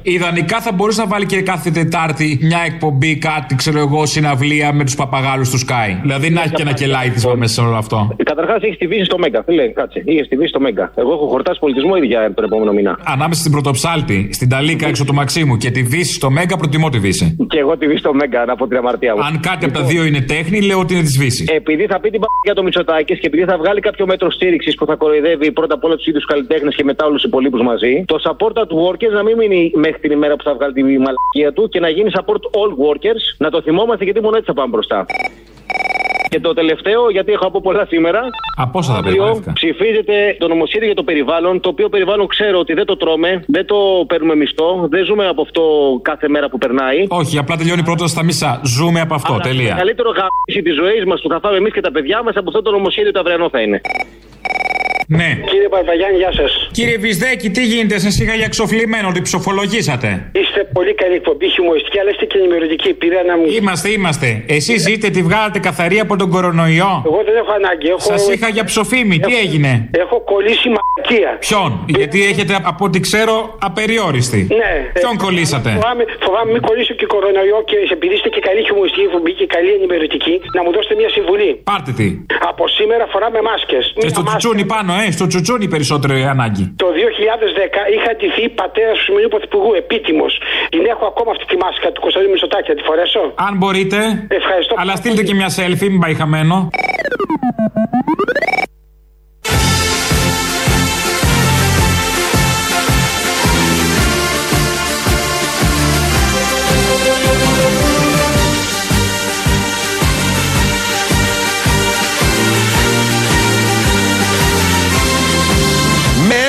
[SPEAKER 21] Ιδανικά θα μπορούσε να βάλει και κάθε Τετάρτη μια εκπομπή, κάτι, ξέρω εγώ, συναυλία με τους παπαγάλους του Sky. Δηλαδή να έχει και ένα κελάι της μέσα σε όλο αυτό.
[SPEAKER 28] Καταρχάς έχεις τη βύση στο Μέγκα. Φίλε, κάτσε. Είχε τη βύση στο Μέγκα. Εγώ έχω χορτάσει πολιτισμό ήδη για τον επόμενο μήνα.
[SPEAKER 21] Ανάμεσα στην Πρωτοψάλτη, στην Ταλίκα έξω του Μαξίμου και τη Βύση στο Μέγκα, προτιμώ τη Βύση.
[SPEAKER 28] Και εγώ τη βύση στο Μέγκα, να πω την αμαρτία μου.
[SPEAKER 21] Αν κάτι από τα δύο είναι τέχνη, λέω ότι είναι της Βύσης.
[SPEAKER 28] Επειδή θα πει την πα για το Μητσοτάκης και επειδή θα βγάλει κάποιο μέτρο στήριξης που θα κοροϊδεύει πρώτα απ' όλα τους ίδιους καλλιτέχνες και μετά όλους τους υπολείπους μαζί, το support at workers να μην μείνει μέχρι την ημέρα που θα βγάλει τη μαλακία του και να γίνει support all workers, να το θυμόμαστε γιατί μόνο έτσι θα πάμε μπροστά. Και το τελευταίο, γιατί έχω από πολλά σήμερα.
[SPEAKER 21] Από πόσα θα
[SPEAKER 28] Αύριο
[SPEAKER 21] περιμένετε.
[SPEAKER 28] ψηφίζεται το νομοσχέδιο για το περιβάλλον, το οποίο περιβάλλον ξέρω ότι δεν το τρώμε, δεν το παίρνουμε μισθό, δεν ζούμε από αυτό κάθε μέρα που περνάει.
[SPEAKER 21] Όχι, απλά τελειώνει πρώτα στα μισά. Ζούμε από αυτό.
[SPEAKER 28] Αλλά Το
[SPEAKER 21] Τελεία.
[SPEAKER 28] καλύτερο γαμίσι της ζωής μας που θα φάμε εμείς και τα παιδιά μας από αυτό το νομοσχέδιο το αυριανό θα είναι.
[SPEAKER 21] Ναι.
[SPEAKER 23] Κύριε Παρπαγιάννη, γεια σας.
[SPEAKER 21] Κύριε Βυσδέκη, τι γίνεται, σας είχα για ξοφλημένο ότι ψοφολογήσατε.
[SPEAKER 23] Είστε πολύ καλή εκπομπή, χιουμοριστική, αλλά είστε και ενημερωτική. Πήρα να μου.
[SPEAKER 21] Είμαστε, είμαστε. Εσείς ζείτε, τη βγάλατε καθαρή από τον κορονοϊό.
[SPEAKER 23] Εγώ δεν έχω ανάγκη. Έχω...
[SPEAKER 21] Σας είχα για ψοφίμη, τι έγινε;
[SPEAKER 23] Έχω κολλήσει μαλακία.
[SPEAKER 21] Ποιον, γιατί έχετε από ό,τι ξέρω απεριόριστη.
[SPEAKER 23] Ναι.
[SPEAKER 21] Ποιον κολλήσατε;
[SPEAKER 23] Φοβάμαι, φοβάμαι μην κολλήσω και κορονοϊό και επειδή είστε και καλή χιουμοριστική εκπομπή και καλή ενημερωτική, να μου δώσετε μια συμβουλή.
[SPEAKER 21] Πάρτε τι.
[SPEAKER 23] Από σήμερα φοράμε μάσκες.
[SPEAKER 21] Και στο τσουτσούνι πάνω, ε, στο τσουτσούνι περισσότερο η ανάγκη.
[SPEAKER 23] Το 2010 είχα ντυθεί πατέρα του σημερινού πρωθυπουργού, επίτιμος. Την έχω ακόμα αυτή τη μάσκα του Κωνσταντίνου Μητσοτάκη, θα τη φορέσω;
[SPEAKER 21] Αν μπορείτε.
[SPEAKER 23] Ευχαριστώ.
[SPEAKER 21] Αλλά στείλτε και μια selfie, μην πάει χαμένο.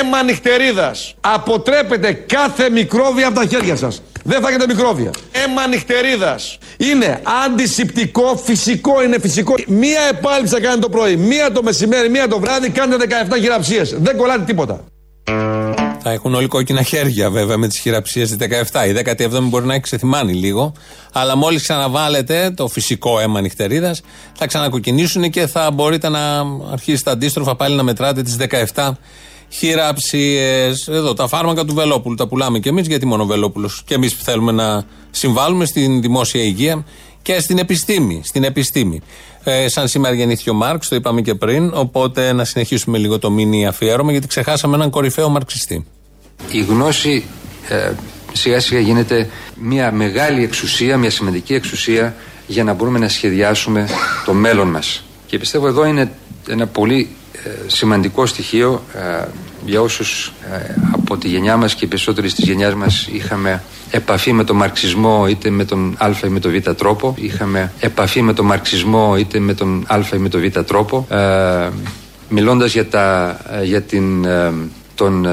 [SPEAKER 8] Αίμα νυχτερίδας. Αποτρέπετε κάθε μικρόβια από τα χέρια σας. Δεν θα έχετε μικρόβια. Αίμα νυχτερίδας. Είναι αντισηπτικό, φυσικό, είναι φυσικό. Μία επάλυψη θα κάνετε το πρωί, μία το μεσημέρι, μία το βράδυ, κάνετε 17 χειραψίες. Δεν κολλάτε τίποτα.
[SPEAKER 3] Θα έχουν όλοι κόκκινα χέρια βέβαια με τις χειραψίες τη 17. Η 17η μπορεί να έχει ξεθυμάνει λίγο. Αλλά μόλις ξαναβάλετε το φυσικό αίμα νυχτερίδας, θα ξανακοκκινήσουν και θα μπορείτε να αρχίσετε αντίστροφα πάλι να μετράτε τις 17 χειραψίε. Εδώ τα φάρμακα του Βελόπουλου τα πουλάμε κι εμείς, γιατί μόνο ο Βελόπουλος. Και εμείς θέλουμε να συμβάλλουμε στην δημόσια υγεία και στην επιστήμη. Στην επιστήμη. Ε, σαν σήμερα γεννήθηκε ο Μάρξ, το είπαμε και πριν. Οπότε να συνεχίσουμε λίγο το μήνυ αφιέρωμα, γιατί ξεχάσαμε έναν κορυφαίο μαρξιστή.
[SPEAKER 18] Η γνώση ε, σιγά σιγά γίνεται μια μεγάλη εξουσία, μια σημαντική εξουσία για να μπορούμε να σχεδιάσουμε το μέλλον μας. Και πιστεύω εδώ είναι ένα πολύ ε, σημαντικό στοιχείο ε, για όσους ε, από τη γενιά μας και οι περισσότεροι της γενιάς μας είχαμε επαφή με τον μαρξισμό είτε με τον α ή με τον β τρόπο. Είχαμε επαφή με τον μαρξισμό είτε με τον α ή με τον β τρόπο. Μιλώντας για, τα, για την, τον,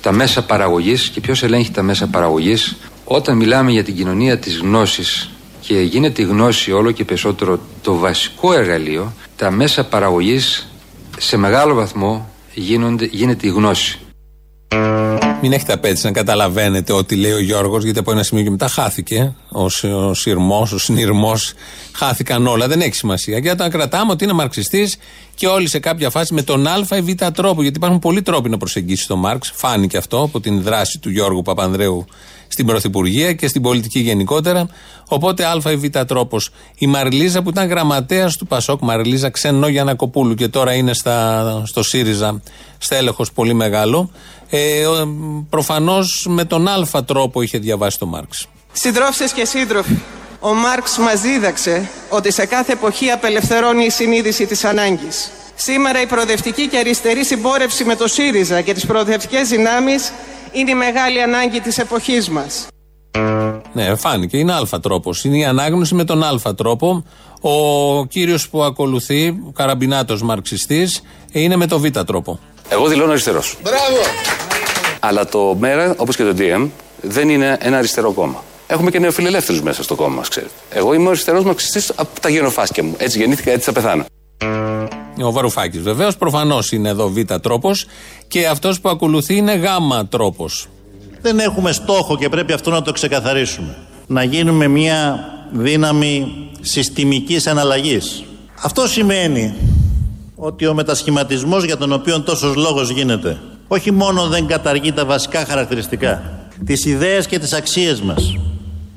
[SPEAKER 18] τα μέσα παραγωγής και ποιος ελέγχει τα μέσα παραγωγής όταν μιλάμε για την κοινωνία της γνώσης και γίνεται η γνώση όλο και περισσότερο το βασικό εργαλείο τα μέσα παραγωγής σε μεγάλο βαθμό γίνονται, γίνεται η γνώση.
[SPEAKER 3] Μην έχετε απέτηση να καταλαβαίνετε ό,τι λέει ο Γιώργος, γιατί από ένα σημείο και μετά χάθηκε. Ο, ο σειρμός, ο συνειρμός, χάθηκαν όλα. Δεν έχει σημασία. Και όταν κρατάμε ότι είναι μαρξιστής και όλοι σε κάποια φάση με τον Α ή Β τρόπο, γιατί υπάρχουν πολλοί τρόποι να προσεγγίσεις τον Μάρξ. Φάνηκε αυτό από την δράση του Γιώργου Παπανδρέου στην Πρωθυπουργία και στην πολιτική γενικότερα. Οπότε Α ή Β τρόπος. Η Μαριλίζα που ήταν γραμματέας του Πασόκ, Μαριλίζα Ξενό Γιανακοπούλου και τώρα είναι στα, στο ΣΥΡΙΖΑ, στέλεχος πολύ μεγάλο. Ε, Προφανώς με τον Α τρόπο είχε διαβάσει τον Μάρξ.
[SPEAKER 29] Συντρόφισσες και σύντροφοι, ο Μάρξ μας δίδαξε ότι σε κάθε εποχή απελευθερώνει η συνείδηση της ανάγκης. Σήμερα η προοδευτική και αριστερή συμπόρευση με το ΣΥΡΙΖΑ και τις προοδευτικές δυνάμεις είναι η μεγάλη ανάγκη της εποχής μας.
[SPEAKER 3] Ναι, φάνηκε. Είναι αλφα τρόπος. Είναι η ανάγνωση με τον αλφα τρόπο. Ο κύριος που ακολουθεί, ο καραμπινάτος μαρξιστής, είναι με το β τρόπο.
[SPEAKER 30] Εγώ δηλώνω αριστερός.
[SPEAKER 29] Μπράβο!
[SPEAKER 30] Αλλά το ΜΕΡΑ, όπως και το DM, δεν είναι ένα αριστερό κόμμα. Έχουμε και νεοφιλελεύθερους μέσα στο κόμμα μας, ξέρετε. Εγώ είμαι ο αριστερός μαρξιστής από τα γενοφάσκια μου. Έτσι γεννήθηκα, έτσι θα πεθάνω.
[SPEAKER 3] Ο Βαρουφάκης βεβαίως, προφανώς είναι εδώ β τρόπος και αυτός που ακολουθεί είναι γ τρόπος.
[SPEAKER 31] Δεν έχουμε στόχο και πρέπει αυτό να το ξεκαθαρίσουμε. Να γίνουμε μια δύναμη συστημικής αναλλαγής. Αυτό σημαίνει ότι ο μετασχηματισμός για τον οποίο τόσος λόγος γίνεται όχι μόνο δεν καταργεί τα βασικά χαρακτηριστικά, τις ιδέες και τις αξίες μας,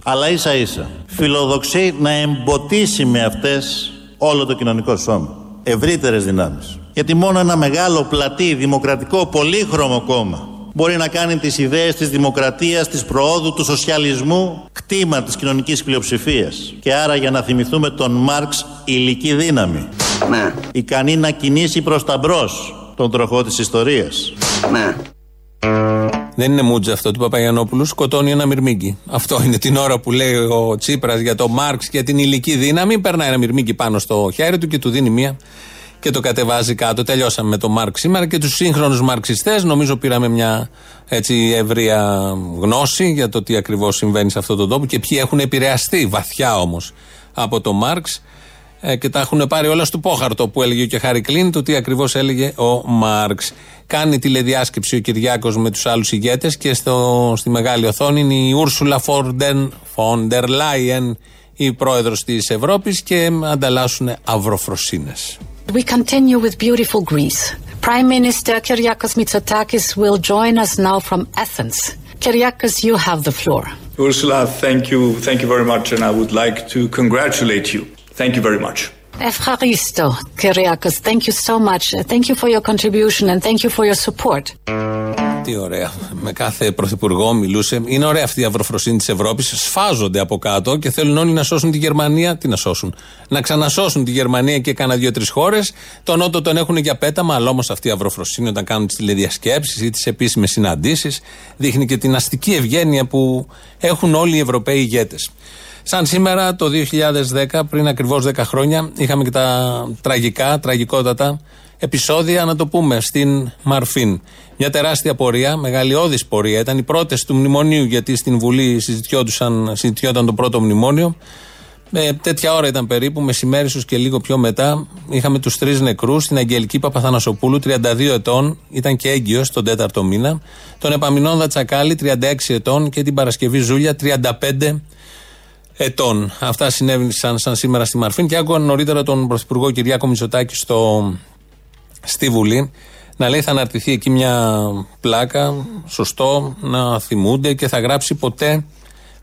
[SPEAKER 31] αλλά ίσα ίσα φιλοδοξεί να εμποτίσει με αυτές όλο το κοινωνικό σώμα. Ευρύτερες δυνάμεις. Γιατί μόνο ένα μεγάλο πλατή δημοκρατικό πολύχρωμο κόμμα μπορεί να κάνει τις ιδέες της δημοκρατίας, της προόδου, του σοσιαλισμού κτήμα της κοινωνικής πλειοψηφίας. Και άρα για να θυμηθούμε τον Μάρξ ηλική δύναμη.
[SPEAKER 29] Ναι.
[SPEAKER 31] Ικανή να κινήσει προς τα μπρος τον τροχό της ιστορίας.
[SPEAKER 29] Ναι.
[SPEAKER 3] Δεν είναι μούτζα αυτό του Παπαγιανόπουλου, σκοτώνει ένα μυρμήγκι. Αυτό είναι την ώρα που λέει ο Τσίπρας για το Μάρξ και την ηλική δύναμη. Περνάει ένα μυρμήγκι πάνω στο χέρι του και του δίνει μία και το κατεβάζει κάτω. Τελειώσαμε με το Μάρξ σήμερα και τους σύγχρονους μαρξιστές. Νομίζω πήραμε μια έτσι ευρεία γνώση για το τι ακριβώς συμβαίνει σε αυτόν τον τόπο και ποιοι έχουν επηρεαστεί βαθιά όμως από το Μάρξ ε, και τα έχουν πάρει όλα στο πόχαρτο που έλεγε και Χάρη Κλίν, το τι ακριβώς έλεγε ο Μάρξ. Κάνει τηλεδιάσκεψη ο Κυριάκος με τους άλλους ηγέτες και στο, στη μεγάλη οθόνη είναι η Ούρσουλα Φόντερ Λάιεν, η πρόεδρος της Ευρώπης και ανταλλάσσουν αυροφροσύνες.
[SPEAKER 32] We continue with beautiful Greece. Prime Minister Kyriakos Mitsotakis will join us now from Athens. Kyriakos, you have the floor.
[SPEAKER 17] Ursula, thank you, thank you very much, and I would like to congratulate you. Thank you very much.
[SPEAKER 32] Ευχαριστώ, Kyriakos. Thank you so much. Thank you for your contribution and thank you for your support.
[SPEAKER 3] Τι ωραία. Με κάθε πρωθυπουργό μιλούσε. Είναι ωραία αυτή η αυροφροσύνη της Ευρώπης. Σφάζονται από κάτω και θέλουν όλοι να σώσουν τη Γερμανία. Τι να σώσουν; Να ξανασώσουν τη Γερμανία και κάνα δύο-τρεις χώρες. Το Νότο τον έχουν για πέταμα, αλλά όμως αυτή η αυροφροσύνη όταν κάνουν τις τηλεδιασκέψεις ή τις επίσημες συναντήσεις δείχνει και την αστική ευγένεια που έχουν όλοι οι Ευρωπαίοι ηγέτες. Σαν σήμερα το 2010, πριν ακριβώς 10 χρόνια, είχαμε και τα τραγικά, τραγικότατα επεισόδια, να το πούμε, στην Μαρφίν. Μια τεράστια πορεία, μεγαλειώδης πορεία. Ήταν οι πρώτες του μνημονίου, γιατί στην Βουλή συζητιόταν το πρώτο μνημόνιο. Ε, τέτοια ώρα ήταν περίπου, μεσημέρι ίσως και λίγο πιο μετά. Είχαμε τους τρεις νεκρούς. Την Αγγελική Παπαθανασοπούλου, 32 ετών, ήταν και έγκυος τον τέταρτο μήνα. Τον Επαμινόνδα Τσακάλη, 36 ετών. Και την Παρασκευή Ζούλια, 35 ετών. Αυτά συνέβησαν σαν σήμερα στη Μαρφίν. Και άκουγα νωρίτερα τον Πρωθυπουργό Κυριάκο Μητσοτάκη στο, στη Βουλή να λέει θα αναρτηθεί εκεί μια πλάκα, σωστό, να θυμούνται και θα γράψει ποτέ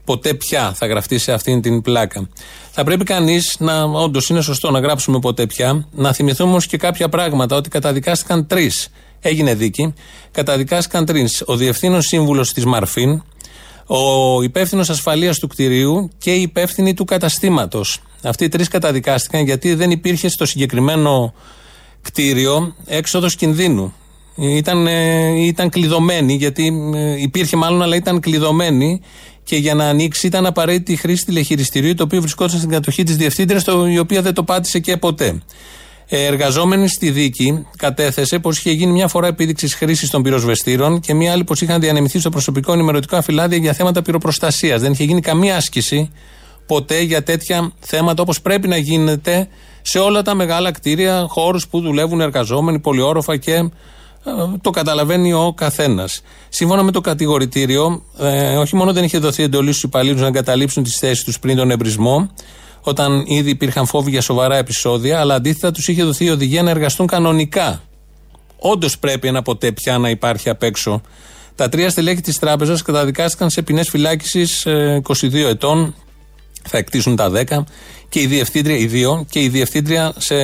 [SPEAKER 3] ποτέ πια θα γραφτεί σε αυτήν την πλάκα. Θα πρέπει κανείς να, όντως είναι σωστό να γράψουμε ποτέ πια, να θυμηθούμε όμως και κάποια πράγματα, ότι καταδικάστηκαν τρεις. Έγινε δίκη, καταδικάστηκαν τρεις. Ο διευθύνων σύμβουλος της Μαρφίν, ο υπεύθυνος ασφαλείας του κτηρίου και η υπεύθυνη του καταστήματος. Αυτοί οι τρεις καταδικάστηκαν γιατί δεν υπήρχε στο συγκεκριμένο κτίριο έξοδος κινδύνου. Ήταν, ε, ήταν κλειδωμένη, γιατί ε, υπήρχε μάλλον, αλλά ήταν κλειδωμένη και για να ανοίξει ήταν απαραίτητη η χρήση τηλεχειριστηρίου, το οποίο βρισκόταν στην κατοχή της διευθύντριας, η οποία δεν το πάτησε και ποτέ. Ε, εργαζόμενη στη δίκη κατέθεσε πως είχε γίνει μια φορά επίδειξης χρήσης των πυροσβεστήρων και μια άλλη πως είχαν διανεμηθεί στο προσωπικό ενημερωτικό αφιλάδια για θέματα πυροπροστασίας. Δεν είχε γίνει καμία άσκηση ποτέ για τέτοια θέματα όπως πρέπει να γίνεται σε όλα τα μεγάλα κτίρια, χώρους που δουλεύουν εργαζόμενοι, πολυόροφα και ε, το καταλαβαίνει ο καθένας. Σύμφωνα με το κατηγορητήριο, ε, όχι μόνο δεν είχε δοθεί εντολή στους υπαλλήλους να εγκαταλείψουν τις θέσεις τους πριν τον εμπρισμό, όταν ήδη υπήρχαν φόβοι για σοβαρά επεισόδια, αλλά αντίθετα τους είχε δοθεί η οδηγία να εργαστούν κανονικά. Όντως πρέπει ένα ποτέ πια να υπάρχει απ' έξω. Τα τρία στελέχη της τράπεζας καταδικάστηκαν σε ποινές φυλάκισης 22 ε, ετών, θα εκτίσουν τα 10, και η διευθύντρια, οι δύο, και η διευθύντρια σε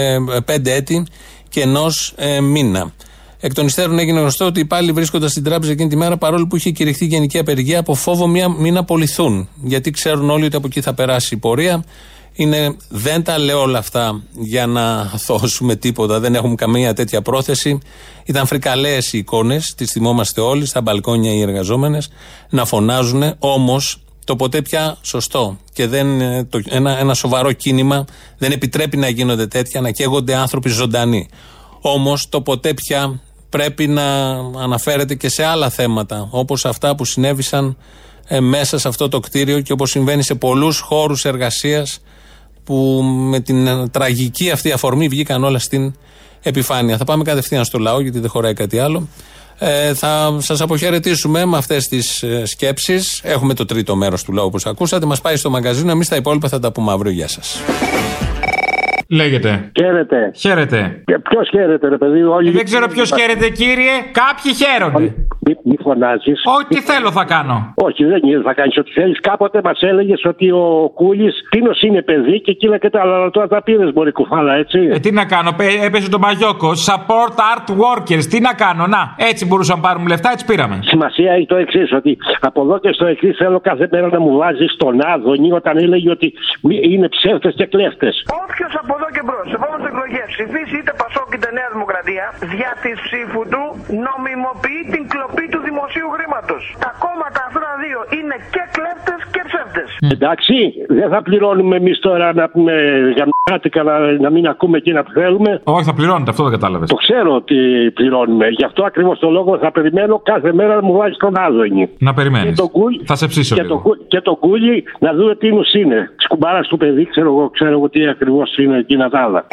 [SPEAKER 3] 5 έτη και ενός μήνα. Εκ των υστέρων έγινε γνωστό ότι οι υπάλληλοι βρίσκονταν στην τράπεζα εκείνη τη μέρα παρόλο που είχε κηρυχθεί γενική απεργία από φόβο μια, μην απολυθούν. Γιατί ξέρουν όλοι ότι από εκεί θα περάσει η πορεία. Είναι, δεν τα λέω όλα αυτά για να δώσουμε τίποτα, δεν έχουμε καμία τέτοια πρόθεση. Ήταν φρικαλαίες οι εικόνες, τις θυμόμαστε όλοι, στα μπαλκόνια οι εργαζόμενες, να φωνάζουν. Όμως το ποτέ πια σωστό και δεν, το, ένα, ένα σοβαρό κίνημα δεν επιτρέπει να γίνονται τέτοια, να καίγονται άνθρωποι ζωντανοί. Όμως το ποτέ πια πρέπει να αναφέρεται και σε άλλα θέματα, όπως αυτά που συνέβησαν ε, μέσα σε αυτό το κτίριο και όπως συμβαίνει σε πολλούς χώρους εργασίας που με την ε, τραγική αυτή αφορμή βγήκαν όλα στην επιφάνεια. Θα πάμε κατευθείαν στο λαό γιατί δεν χωράει κάτι άλλο. Ε, θα σας αποχαιρετήσουμε με αυτές τις ε, σκέψεις. Έχουμε το τρίτο μέρος του λαού όπως ακούσατε. Μας πάει στο μαγκαζίνο. Εμείς τα υπόλοιπα θα τα πούμε αύριο. Γεια σας.
[SPEAKER 21] Λέγεται.
[SPEAKER 33] Χαίρετε.
[SPEAKER 21] Χαίρετε.
[SPEAKER 33] Ποιος χαίρετε, ρε παιδί, όλοι.
[SPEAKER 21] Δεν ξέρω ποιος χαίρετε, κύριε. Κάποιοι χαίρονται.
[SPEAKER 33] Μη, μη φωνάζεις.
[SPEAKER 21] Ό,τι θέλω θα κάνω.
[SPEAKER 33] Όχι, δεν είναι, θα κάνεις ό,τι θέλεις. Κάποτε μας έλεγες ότι ο Κούλης τίνος είναι παιδί και εκείνα και τα άλλα. Τώρα τα πήρες μπορεί κουφάλα, έτσι.
[SPEAKER 21] Ε, τι να κάνω, έπεσε τον Παγιόκο. Support art workers. Τι να κάνω, να. Έτσι μπορούσαμε να πάρουμε λεφτά, έτσι πήραμε.
[SPEAKER 33] Σημασία έχει το εξής, ότι από εδώ και στο εξής θέλω κάθε μέρα να μου βάζεις τον Άδωνη όταν έλεγε ότι είναι ψεύτες και κλέφτες.
[SPEAKER 34] Όποιος από εδώ και μπρος, σε επόμενες εκλογές ψηφίσει είτε Πασόκ είτε Νέα Δημοκρατία, δια της ψήφου του νομιμοποιεί την κλοπή του δημοσίου χρήματος. Τα κόμματα αυτά δύο είναι και κλέφτες και ψεύτες.
[SPEAKER 33] Εντάξει, δεν θα πληρώνουμε εμείς τώρα να πούμε γαμμάτικα να, να μην ακούμε εκείνα που θέλουμε.
[SPEAKER 21] Όχι, θα πληρώνετε, αυτό δεν κατάλαβες.
[SPEAKER 33] Το ξέρω ότι πληρώνουμε. Γι' αυτό ακριβώς το λόγο θα περιμένω κάθε μέρα να μου βάζεις τον Άδωνη.
[SPEAKER 21] Να περιμένεις. Θα σε ψήσω
[SPEAKER 33] και,
[SPEAKER 21] λίγο.
[SPEAKER 33] το, και το κούλι να δούμε τι νους είναι. Σκουμπάρα του παιδί, ξέρω εγώ, ξέρω εγώ τι ακριβώς είναι εκείνα τα άλλα.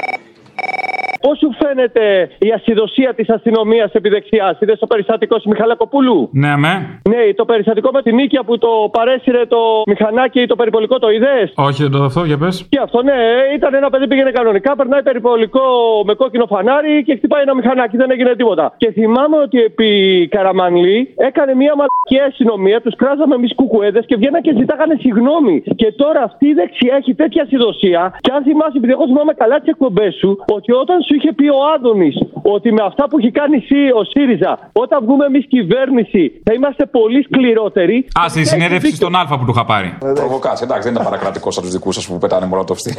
[SPEAKER 35] Πώς σου φαίνεται η ασυδοσία της αστυνομίας επί δεξιάς, είδες το περιστατικό του Μιχαλακοπούλου;
[SPEAKER 21] Ναι, με.
[SPEAKER 35] Ναι, το περιστατικό με τη νίκια που το παρέσυρε το μηχανάκι το περιπολικό, το είδες;
[SPEAKER 21] Όχι, δεν το αυτό, για πες.
[SPEAKER 35] Και αυτό, ναι, ήταν ένα παιδί που πήγαινε κανονικά, περνάει περιπολικό με κόκκινο φανάρι και χτυπάει ένα μηχανάκι, δεν έγινε τίποτα. Και θυμάμαι ότι επί Καραμανλή έκανε μια μαλακή αστυνομία, τους κράζαμε εμείς κουκουέδες και βγαίναν και ζητάγανε συγγνώμη. Και τώρα αυτή η δεξιά έχει τέτοια ασυδοσία. Και αν θυμάσαι, επειδή εγώ θυμάμαι καλά τις εκπομπές σου, ότι όταν σου είχε πει ο Άδωνης ότι με αυτά που έχει κάνει εσύ ο ΣΥΡΙΖΑ, όταν βγούμε εμείς κυβέρνηση, θα είμαστε πολύ σκληρότεροι.
[SPEAKER 21] Α, στη συνέντευξη στον Α που του είχα πάρει.
[SPEAKER 17] Προβοκάτσι, εντάξει, δεν είναι παρακρατικός από τους δικούς σας που πετάνε μόνο το στι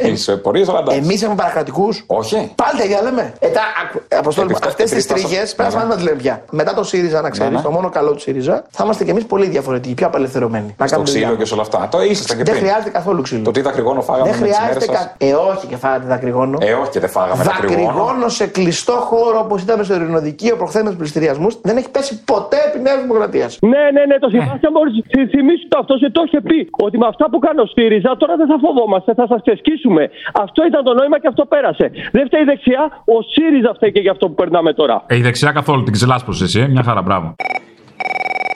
[SPEAKER 17] πορείες, αλλά εντάξει.
[SPEAKER 36] Εμείς είμαστε παρακρατικούς.
[SPEAKER 17] Όχι.
[SPEAKER 36] Πάλι τα ίδια λέμε. Ε, τα, αποστόλη, αυτές τις τρίχες πρέπει να τις λέμε πια. Μετά το ΣΥΡΙΖΑ, να ξέρεις,
[SPEAKER 17] Ναι, ναι.
[SPEAKER 36] το μόνο καλό του ΣΥΡΙΖΑ, θα είμαστε κι εμείς πολύ διαφορετικοί, πιο απελευθερωμένοι. Να
[SPEAKER 17] Στο
[SPEAKER 36] κάνουμε
[SPEAKER 17] ξύλο
[SPEAKER 36] δουλειά.
[SPEAKER 17] και σε όλα αυτά. Το ήσασταν και
[SPEAKER 36] Δεν
[SPEAKER 17] πριν.
[SPEAKER 36] χρειάζεται καθόλου ξύλο.
[SPEAKER 17] Το τι δακρυγόνο φάγαμε
[SPEAKER 36] Δεν
[SPEAKER 17] με τις
[SPEAKER 36] χρειάζεται.
[SPEAKER 17] μέρες σας.
[SPEAKER 36] Κα... Ε, όχι και φάγατε δακρυγόνο.
[SPEAKER 17] Ε, όχι και δεν φάγαμε δακρυγόνο.
[SPEAKER 36] Δακρυγόνο σε κλειστό χώρο χώρο όπως ήταν στο Ειρηνοδικείο προχθέ με του πληστηριασμού, δεν έχει πέσει ποτέ επί Νέας Δημοκρατίας.
[SPEAKER 35] Ναι, ναι, ναι, το θυμάσαι μόλι θυμίσει το αυτό και το είχε πει. Ότι με αυτά που κάνει ο ΣΥΡΙΖΑ τώρα δεν θα φοβόμαστε, θα σας ξεσκίσουμε. Αυτό ήταν το νόημα και αυτό πέρασε. Δεν φταίει η δεξιά, ο ΣΥΡΙΖΑ φταίει και για αυτό που περνάμε τώρα.
[SPEAKER 21] Ε, η δεξιά καθόλου την ξελάσπωσες εσύ, ε. μια χαρά, μπράβο.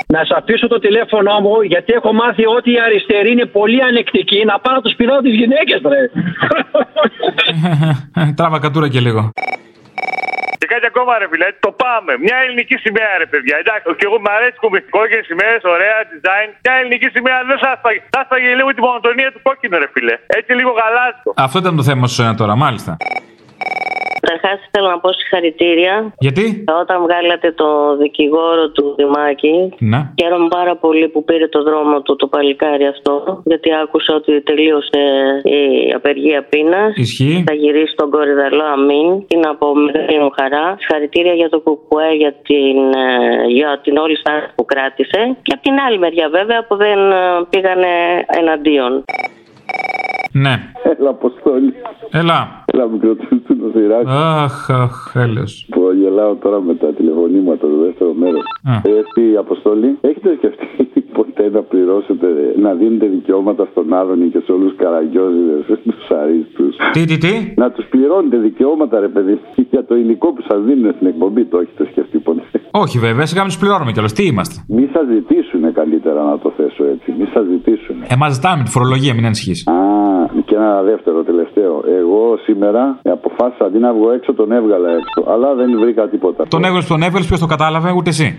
[SPEAKER 37] Να σας αφήσω το τηλέφωνό μου γιατί έχω μάθει ότι η αριστερή είναι πολύ ανεκτική να πάω να του πηδάω τι γυναίκε, ρε.
[SPEAKER 21] Τράβα κατούρα και λίγο.
[SPEAKER 38] Και κάτι ακόμα ρε φίλε, το πάμε. Μια ελληνική σημαία ρε παιδιά. Εντάξει, και εγώ μου αρέσει που με κόκκινε σημαίες, ωραία design. Μια ελληνική σημαία δεν θα έσπαγε. Θα έσπαγε λίγο τη μονοτονία του κόκκινου ρε φίλε. Έτσι λίγο γαλάζιο.
[SPEAKER 21] Αυτό ήταν το θέμα σου ένα τώρα, μάλιστα.
[SPEAKER 39] Καταρχάς θέλω να πω συγχαρητήρια.
[SPEAKER 21] Γιατί;
[SPEAKER 39] Όταν βγάλατε το δικηγόρο του Δημάκη,
[SPEAKER 21] Ναι.
[SPEAKER 39] χαίρομαι πάρα πολύ που πήρε το δρόμο του το παλικάρι αυτό. Γιατί άκουσα ότι τελείωσε η απεργία πείνας.
[SPEAKER 21] Ισχύει.
[SPEAKER 39] Θα γυρίσει στον Κορυδαλό Αμήν. Τι να πω, μεγάλη μου χαρά. Συγχαρητήρια για το Κουκουέ για την, ε, για την όλη στάση που κράτησε. Και από την άλλη μεριά βέβαια που δεν ε, πήγανε εναντίον.
[SPEAKER 21] Ναι.
[SPEAKER 40] Έλα, Αποστόλη.
[SPEAKER 21] Έλα.
[SPEAKER 40] Έλα, μικροτούς του Νοσηράκη.
[SPEAKER 21] Αχ, αχ, έλεος.
[SPEAKER 40] Που γελάω τώρα με τα τηλεφωνήματα το δεύτερο μέρος.
[SPEAKER 21] Α.
[SPEAKER 40] Ε, τι, Αποστόλη, έχετε σκεφτεί ποτέ να πληρώσετε, να δίνετε δικαιώματα στον Άδωνη και σε όλους του καραγκιόζιδες, τους αρίστους;
[SPEAKER 21] Τι, τι, τι;
[SPEAKER 40] Να τους πληρώνετε δικαιώματα, ρε παιδί, για το υλικό που σας δίνουν στην εκπομπή. Το έχετε σκεφτεί ποτέ;
[SPEAKER 21] Όχι, βέβαια, σιγά μην τους πληρώνουμε κιόλας. Τι είμαστε;
[SPEAKER 40] Μη σας ζητήσουν καλύτερα να το θέσω έτσι. Μη σας ζητήσουν.
[SPEAKER 21] Ε, μας ζητάμε τη φορολογία, μην ανησυχείς.
[SPEAKER 40] Α, και ένα δεύτερο τελευταίο. Εγώ σήμερα αποφάσισα αντί να βγω έξω, τον έβγαλα έξω. Αλλά δεν βρήκα τίποτα.
[SPEAKER 21] Τον έβγαλε, τον έβγαλε, ποιος το κατάλαβε, ούτε εσύ.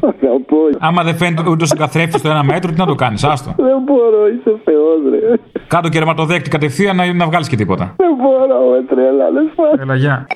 [SPEAKER 40] Αγαπώ.
[SPEAKER 21] Άμα δεν φαίνεται ούτε στον καθρέφτη στο ένα μέτρο, τι να το κάνεις, άστο.
[SPEAKER 40] Δεν μπορώ, είσαι θεός ρε.
[SPEAKER 21] Κάτω κερματοδέκτη κατευθείαν να, να βγάλεις και τίποτα.
[SPEAKER 40] Δεν μπορώ, με τρέλα, λες
[SPEAKER 21] Έλα, γεια.